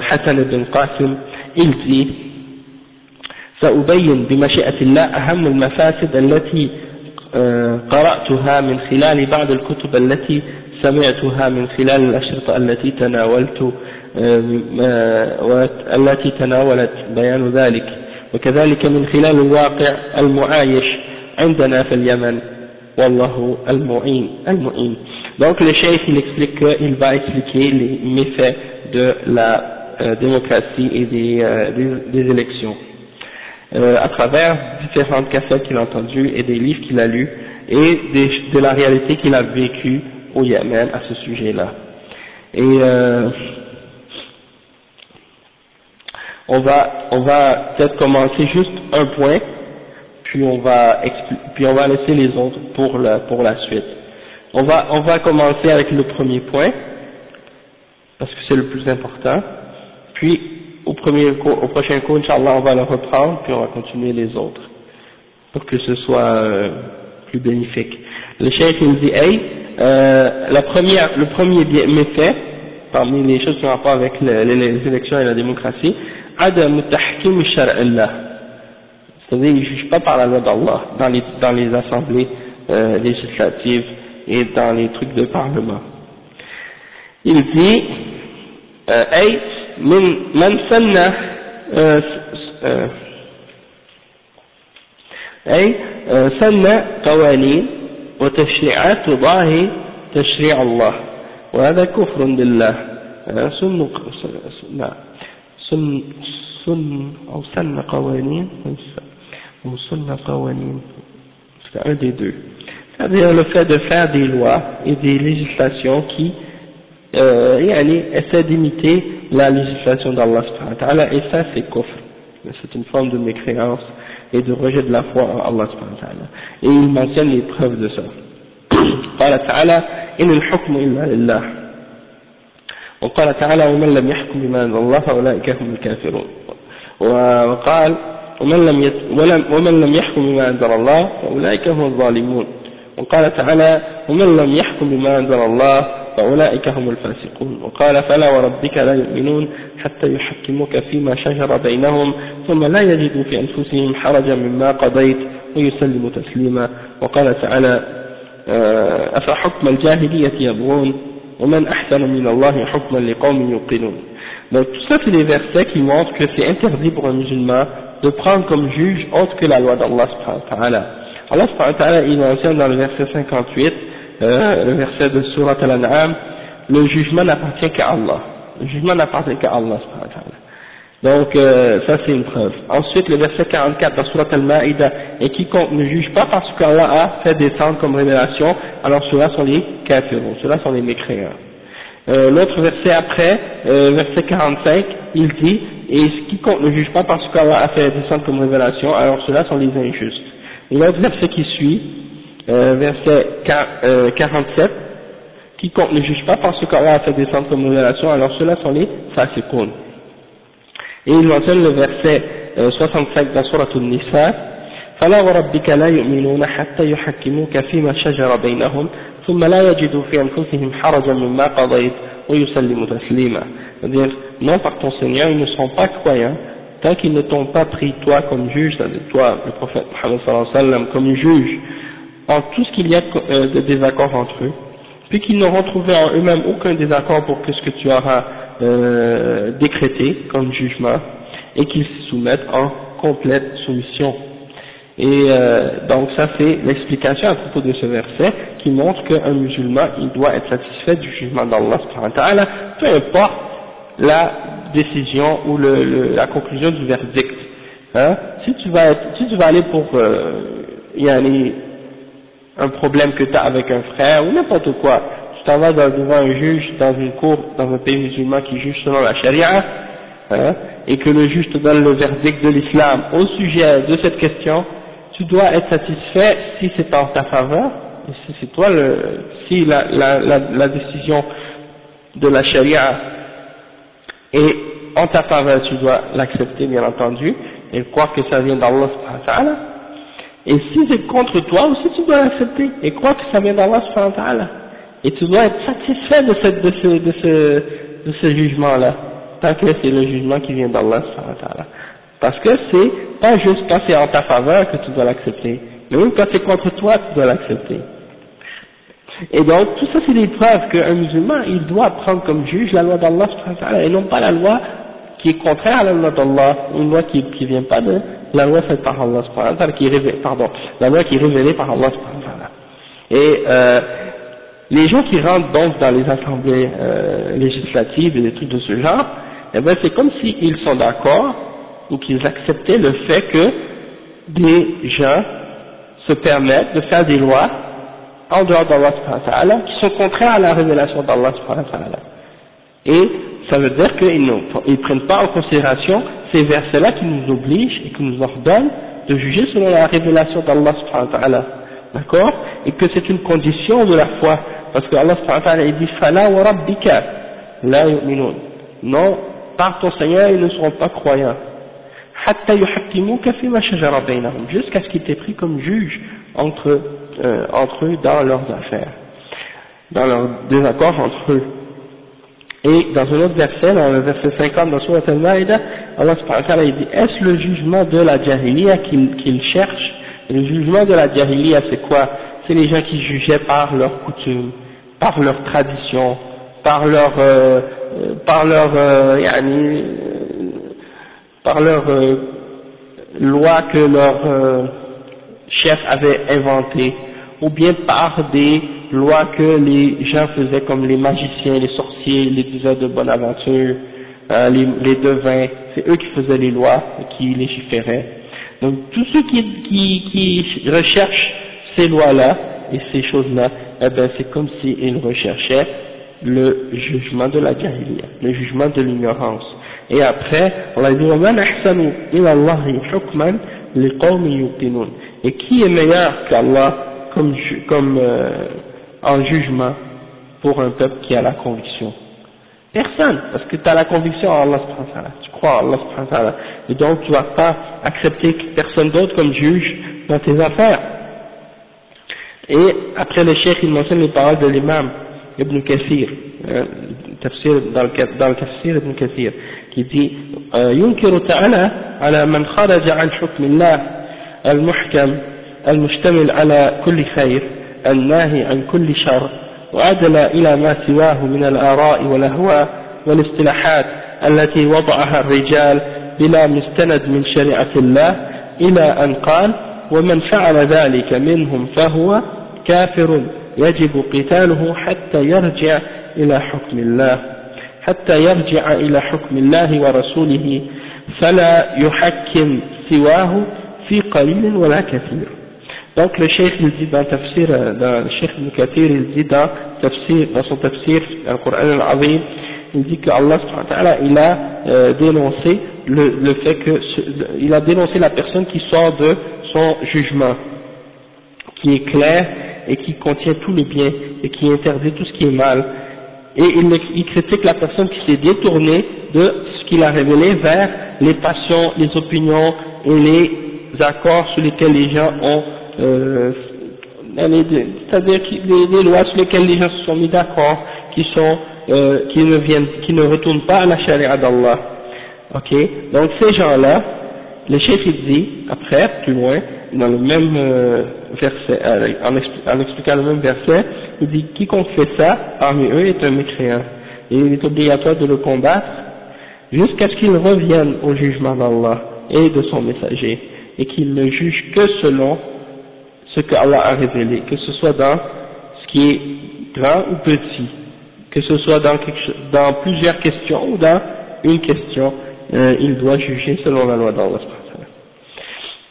حسن بن قاسم إلتي سأبين بمشيئة الله أهم المفاسد التي قرأتها من خلال بعض الكتب التي سمعتها من خلال الأشرطة التي تناولت التي تناولت بيان ذلك وكذلك من خلال الواقع المعايش عندنا في اليمن والله المعين المعين donc le chef il explique qu'il va expliquer les méfaits de la euh, démocratie et des, euh, des, élections, euh, à travers différentes cassettes qu'il a entendues et des livres qu'il a lus et de la réalité qu'il a vécue au Yémen à ce sujet-là. Et on va, on va peut-être commencer juste un point, puis on va, puis on va laisser les autres pour la, pour la suite. On va, on va commencer avec le premier point parce que c'est le plus important. Puis, au, premier au prochain cours, Inch'Allah, on va le reprendre, puis on va continuer les autres, pour que ce soit euh, plus bénéfique. Le chef, il dit, hey, euh, la première, le premier méfait, parmi les choses qui ont rapport avec les, élections et la démocratie, adam tahkim Allah. C'est-à-dire, il ne juge pas par la loi d'Allah dans les, dans les assemblées euh, législatives et dans les trucs de parlement. Il dit أي من من سن أي سن قوانين وتشريعات تضاهي تشريع الله وهذا كفر بالله سن لا سن سن أو سن قوانين ou sunna qawanin, c'est un des deux. C'est-à-dire le fait de faire des lois et des législations qui euh, essaient d'imiter la législation d'Allah et ça c'est kufr. C'est une forme de mécréance et de rejet de la foi en Allah Et il mentionne les preuves de ça. قال تعالى إن الحكم إلا لله وقال تعالى ومن لم يحكم بما أنزل الله فأولئك هم الكافرون. وقال ومن لم, يت... ومن لم يحكم بما أنزل الله فأولئك هم الظالمون. وقال تعالى ومن لم يحكم بما أنزل الله فأولئك هم الفاسقون. وقال فلا وربك لا يؤمنون حتى يحكموك فيما شجر بينهم ثم لا يجدوا في أنفسهم حرجا مما قضيت ويسلموا تسليما. وقال تعالى آه، أفحكم الجاهلية يبغون ومن أحسن من الله حكما لقوم يوقنون Donc tout ça c'est des versets qui montrent que c'est interdit pour un musulman de prendre comme juge autre que la loi d'Allah subhanahu wa ta'ala. Allah subhanahu wa ta'ala il mentionne dans le verset 58, euh, le verset de Surat Al-An'am, le jugement n'appartient qu'à Allah. Le jugement n'appartient qu'à Allah subhanahu wa ta'ala. donc euh, ça c'est une preuve. Ensuite le verset 44 dans Surat Al-Ma'ida, et quiconque ne juge pas parce qu'Allah a fait descendre comme révélation, alors ceux-là sont les kafirons, ceux-là sont les mécréants. Euh, L'autre verset après, euh, verset 45, il dit et quiconque ne juge pas parce qu'Allah a fait descendre comme révélation, alors ceux-là sont les injustes. L'autre verset qui suit, verset 47, euh, quiconque ne juge pas parce qu'Allah a fait descendre comme révélation, alors ceux-là sont les fasiqun. Et il mentionne le verset 65 dans Surah Al-Nisa, فلا وربك لا يؤمنون حتى يحكموك فيما شجر بينهم ثم لا يجدوا في أنفسهم حرجا مما قضيت ويسلموا تسليما c'est-à-dire non par ton Seigneur ils ne seront pas croyants tant qu'ils ne t'ont pas pris toi comme juge c'est-à-dire toi le prophète Muhammad sallallahu alayhi wa sallam comme juge en tout ce qu'il y a euh, de désaccord entre eux puis qu'ils n'auront trouvé en eux-mêmes aucun désaccord pour que ce que tu auras euh, décrété comme jugement et qu'ils se soumettent en complète soumission et euh, donc ça c'est l'explication à propos de ce verset qui montre qu'un musulman il doit être satisfait du jugement d'Allah peu importe la décision ou la conclusion du verdict. Hein? Si tu vas si tu vas aller pour euh, y aller un problème que tu as avec un frère ou n'importe quoi, t'en vas devant un juge dans une cour dans un pays musulman qui juge selon la charia, hein, et que le juge te donne le verdict de l'islam. Au sujet de cette question, tu dois être satisfait si c'est en ta faveur, si c'est toi si la, décision de la charia et en ta faveur tu dois l'accepter bien entendu et croire que ça vient d'Allah et si c'est contre toi aussi tu dois l'accepter et croire que ça vient d'Allah et tu dois être satisfait de ce, de ce, de ce, de ce jugement là tant que c'est le jugement qui vient d'Allah parce que c'est pas juste quand c'est en ta faveur que tu dois l'accepter. Mais même quand c'est contre toi tu dois l'accepter. Et donc, tout ça, c'est des preuves qu'un musulman, il doit prendre comme juge la loi d'Allah, et non pas la loi qui est contraire à la loi d'Allah, une loi qui ne vient pas de la loi faite par Allah, qui est pardon, la loi qui est révélée par Allah. Et euh, les gens qui rentrent donc dans les assemblées euh, législatives et des trucs de ce genre, eh ben c'est comme s'ils sont d'accord ou qu'ils acceptaient le fait que des gens se permettent de faire des lois en dehors d'Allah qui sont contraires à la révélation d'Allah et ça veut dire qu'ils ne prennent pas en considération ces versets-là qui nous obligent et qui nous ordonnent de juger selon la révélation d'Allah d'accord et que c'est une condition de la foi. Parce que Allah il dit fala wa rabbika la yu'minun. Non par ton Seigneur ils ne seront pas croyants. Jusqu'à ce qu'ils t'aient pris comme juge entre euh, entre eux dans leurs affaires, dans leurs désaccords entre eux. Et dans un autre verset, dans le verset 50 dans Surah Al-Ma'idah, Allah subhanahu dit, est-ce le jugement de la jahiliya qu'il qu cherche Le jugement de la jahiliya c'est quoi? C'est les gens qui jugeaient par leurs coutumes, par leurs traditions, par leur, euh, par leur, euh, par leur euh, loi que leur chef avait inventée, ou bien par des lois que les gens faisaient comme les magiciens, les sorciers, les diseurs de bonne aventure, euh, les, les devins, c'est eux qui faisaient les lois et qui légiféraient. Donc tous ceux qui, recherchent ces lois-là et ces choses-là, eh ben c'est comme s'ils recherchaient le jugement de la jahiliya, le jugement de l'ignorance. Et après, on a dit Et qui est meilleur qu'Allah comme euh, en jugement pour un peuple qui a la conviction? Personne, parce que tu as la conviction en Allah tu crois en Allah et donc tu ne vas pas accepter personne d'autre comme juge dans tes affaires. Et après le cheikh, il mentionne les paroles de l'imam Ibn Kathir, euh, dans le, dans le tafsir Ibn Kathir, qui dit ينكر تعالى على من خرج عن حكم الله المحكم المشتمل على كل خير الناهي عن كل شر وعدل إلى ما سواه من الآراء والأهواء والاصطلاحات التي وضعها الرجال بلا مستند من شريعة الله إلى أن قال ومن فعل ذلك منهم فهو كافر يجب قتاله حتى يرجع إلى حكم الله حتى يرجع إلى حكم الله ورسوله فلا يحكم سواه في قليل ولا كثير. Donc le cheikh il dit dans le tafsir, dans le cheikh Ibn Kathir, il dit dans, tafsir, dans son tafsir, le Coran al-Azim, il dit que Allah il a euh, dénoncé le, le fait que, il a dénoncé la personne qui sort de son jugement, qui est clair et qui contient tout le bien et qui interdit tout ce qui est mal. Et il, il critique la personne qui s'est détournée de ce qu'il a révélé vers les passions, les opinions et les accords sur lesquels les gens ont euh, c'est-à-dire les, lois sur lesquelles les gens se sont mis d'accord, qui sont, euh, qui ne viennent, qui ne retournent pas à la charia d'Allah. Ok? Donc ces gens-là, le chef il dit, après, plus loin, dans le même euh, verset, euh, en, expliquant le même verset, il dit, quiconque fait ça, parmi eux est un mécréant. Et il est obligatoire de le combattre jusqu'à ce qu'il revienne au jugement d'Allah et de son messager, et qu'il ne juge que selon ce qu'Allah a révélé, que ce soit dans ce qui est grand ou petit, que ce soit dans, plusieurs questions ou dans une question, euh, il doit juger selon la loi d'Allah.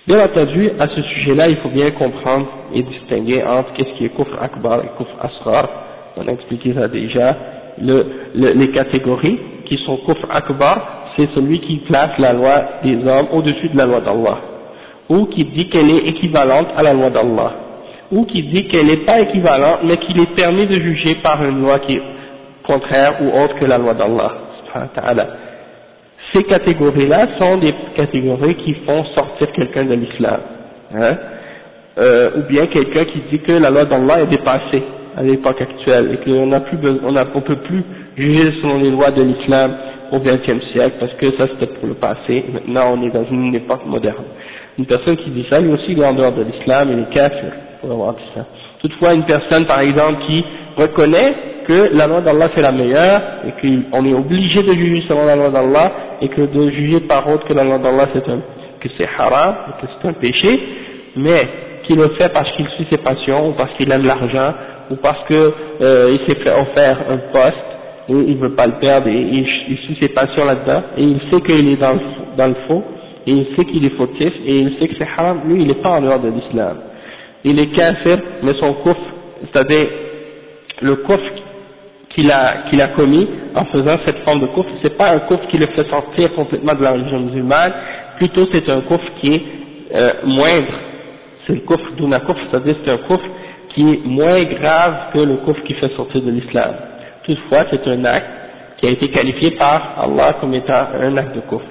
Bien entendu, à ce sujet-là, il faut bien comprendre et distinguer entre qu'est-ce qui est kufr akbar et kufr asrar. On a expliqué ça déjà. Le, les catégories qui sont kufr akbar, c'est celui qui place la loi des hommes au-dessus de la loi d'Allah ou qui dit qu'elle est équivalente à la loi d'Allah, ou qui dit qu'elle n'est pas équivalente, mais qu'il est permis de juger par une loi qui est contraire ou autre que la loi d'Allah. Ces catégories-là sont des catégories qui font sortir quelqu'un de l'islam, hein, euh, ou bien quelqu'un qui dit que la loi d'Allah est dépassée à l'époque actuelle et qu'on n'a plus on ne peut plus juger selon les lois de l'islam au XXe siècle parce que ça c'était pour le passé, maintenant on est dans une époque moderne. Une personne qui dit ça, lui aussi il est en dehors de l'islam, il est kafir, pour avoir dit ça. Toutefois, une personne par exemple qui reconnaît que la loi d'Allah c'est la meilleure, et qu'on est obligé de juger selon la loi d'Allah, et que de juger par autre que la loi d'Allah c'est un, que c'est haram, que c'est un péché, mais qui le fait parce qu'il suit ses passions, ou parce qu'il aime l'argent, ou parce que euh, il s'est fait offrir un poste, et il veut pas le perdre, et il, suit ses passions là-dedans, et il sait qu'il est dans le, dans le faux, et il sait qu'il est fautif, et il sait que c'est haram, lui il n'est pas en dehors de l'islam. Il est kafir, mais son kouf, c'est-à-dire le kouf qu'il a, qu'il a commis en faisant cette forme de kouf, c'est pas un kouf qui le fait sortir complètement de la religion musulmane, plutôt c'est un kouf qui est euh, moindre, c'est le kouf d'une kouf, c'est-à-dire c'est un kouf qui est moins grave que le kouf qui fait sortir de l'islam. Toutefois, c'est un acte qui a été qualifié par Allah comme étant un acte de kouf.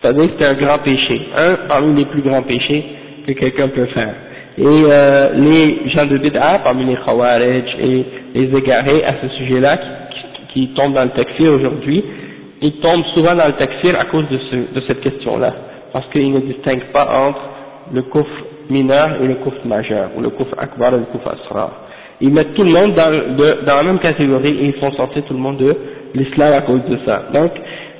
C'est-à-dire c'est un grand péché, un parmi les plus grands péchés que quelqu'un peut faire. Et euh, les gens de bid'a, parmi les khawarij et les égarés à ce sujet-là, qui, tombent dans le takfir aujourd'hui, ils tombent souvent dans le takfir à cause de, ce, de cette question-là, parce qu'ils ne distinguent pas entre le kufr mineur et le kufr majeur, ou le kufr akbar et le kufr asrar. Ils mettent tout le monde dans, dans la même catégorie et ils font sortir tout le monde de l'islam à cause de ça. Donc,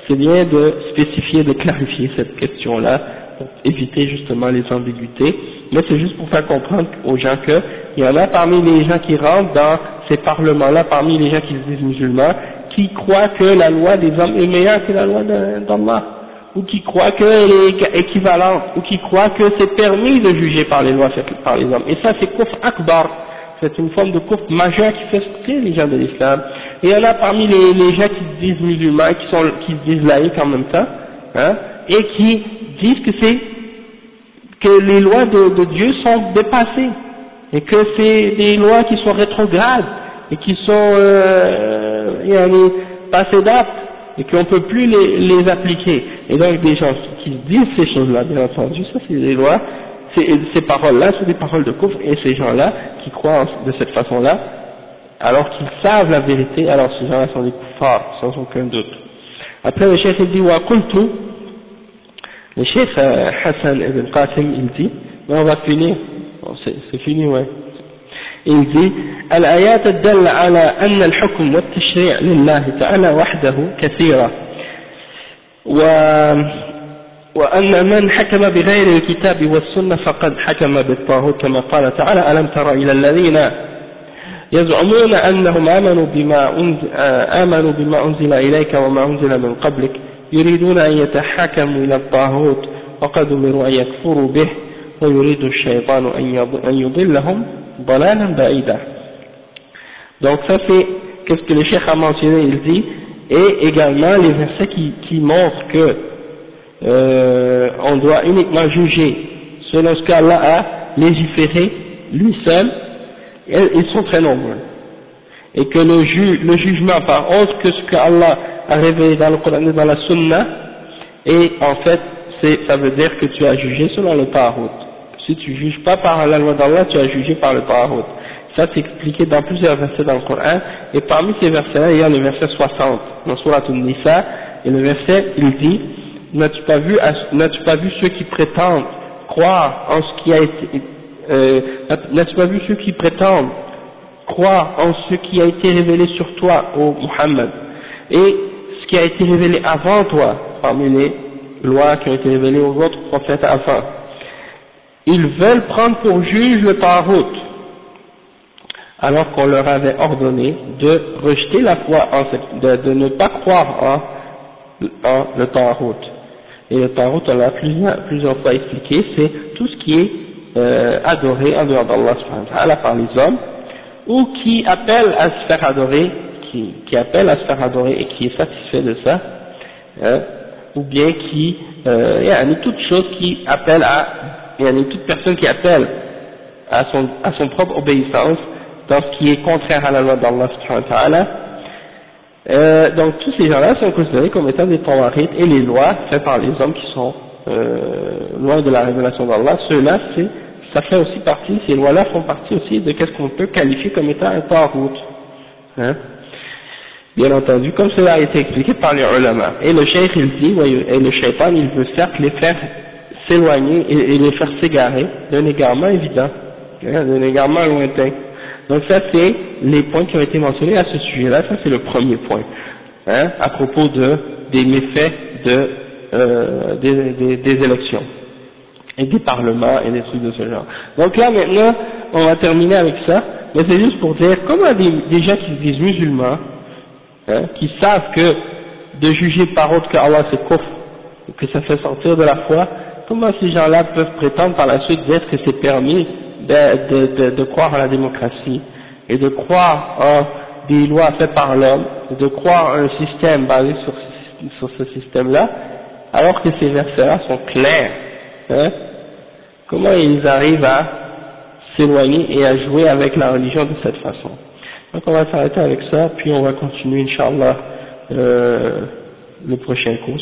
c'est bien de spécifier, de clarifier cette question-là pour éviter justement les ambiguïtés mais c'est juste pour faire comprendre aux gens qu'il y en a parmi les gens qui rentrent dans ces parlements-là, parmi les gens qui se disent musulmans, qui croient que la loi des hommes est meilleure que la loi d'Allah, ou qui croient qu'elle est équivalente, ou qui croient que c'est permis de juger par les lois par les hommes. Et ça c'est kufr akbar, c'est une forme de kufr majeur qui fait sortir les gens de l'islam. Et il y en a parmi les, les, gens qui se disent musulmans, qui, sont, qui se disent laïcs en même temps, hein, et qui disent que c'est que les lois de, de Dieu sont dépassées, et que c'est des lois qui sont rétrogrades, et qui sont euh, passées date, et qu'on ne peut plus les, les appliquer. Et donc des gens qui disent ces choses-là, bien entendu, ça c'est des lois ces, paroles-là sont des paroles de couvre, et ces gens-là qui croient de cette façon-là, alors qu'ils savent la vérité, alors ces gens-là sont des kuffars, sans aucun doute. Après le chef dit, wa kultu, le chef Hassan ibn Qasim il dit, mais on va finir, c'est fini, ouais. Il dit, الآيات الدالة على أن الحكم والتشريع لله تعالى وحده كثيرة. و وأن من حكم بغير الكتاب والسنة فقد حكم بالطاغوت كما قال تعالى ألم تر إلى الذين يزعمون أنهم آمنوا بما أنزل, آمنوا بما أنزل إليك وما أنزل من قبلك؟ يريدون أن يتحكموا إلى الطاغوت وقد أمروا أن يكفروا به ويريد الشيطان أن يضلهم ضلالا بعيدا Donc ça c'est qu'est-ce que le cheikh a mentionné, il dit, et également les versets qui, qui montrent que euh, on doit uniquement juger selon ce qu'Allah a légiféré lui seul, ils sont très nombreux. Et que le, le jugement par autre que ce qu'Allah a révélé dans le Coran et dans la Sunna, et en fait, ça veut dire que tu as jugé selon le Tahout. Si tu juges pas par la loi d'Allah, tu as jugé par le Tahout. Ça c'est expliqué dans plusieurs versets dans le Coran, et parmi ces versets-là, il y a le verset 60, dans Surah Al-Nisa, et le verset, il dit, n'as-tu pas vu, pas vu ceux qui prétendent croire en ce qui a été, euh, n'as-tu pas vu ceux qui prétendent croire en ce qui a été révélé sur toi, ô Muhammad, et ce qui a été révélé avant toi, parmi les lois qui ont été révélées aux autres prophètes avant. Ils veulent prendre pour juge le Tarout, alors qu'on leur avait ordonné de rejeter la foi en de, ne pas croire en, en le Tarout. Et le tarot, on l'a plusieurs, plusieurs fois expliqué, c'est tout ce qui est euh, adoré en dehors d'Allah par les hommes, ou qui appelle à se faire adorer, qui, qui appelle à se faire adorer et qui est satisfait de ça, hein, ou bien qui, euh, il y a toute chose qui appelle à, il y a toute personne qui appelle à son, à son propre obéissance dans ce qui est contraire à la loi d'Allah euh, donc tous ces gens-là sont considérés comme étant des tawarites et les lois faites par les hommes qui sont euh, loin de la révélation d'Allah, ceux-là, ça fait aussi partie, ces lois-là font partie aussi de ce qu'on peut qualifier comme étant un tarout. Hein Bien entendu, comme cela a été expliqué par les ulama. Et le cheikh il dit, et le shaitan il veut certes les faire s'éloigner et, les faire s'égarer d'un égarement évident, hein, d'un égarement lointain. Donc ça c'est les points qui ont été mentionnés à ce sujet-là, ça c'est le premier point, hein, à propos de, des méfaits de, euh, des, des, des, élections et des parlements et des trucs de ce genre. Donc là maintenant, on va terminer avec ça, mais c'est juste pour dire, comment des, gens qui se disent musulmans, hein, qui savent que de juger par autre que Allah c'est coffre, que ça fait sortir de la foi, comment ces gens-là peuvent prétendre par la suite dire que c'est permis de, de, croire à la démocratie et de croire en des lois faites par l'homme, de croire en un système basé sur, sur ce système-là, alors que ces versets-là sont clairs. Hein? Comment ils arrivent à s'éloigner et à jouer avec la religion de cette façon? Donc on va s'arrêter avec ça, puis on va continuer, Inch'Allah, euh, le prochain cours.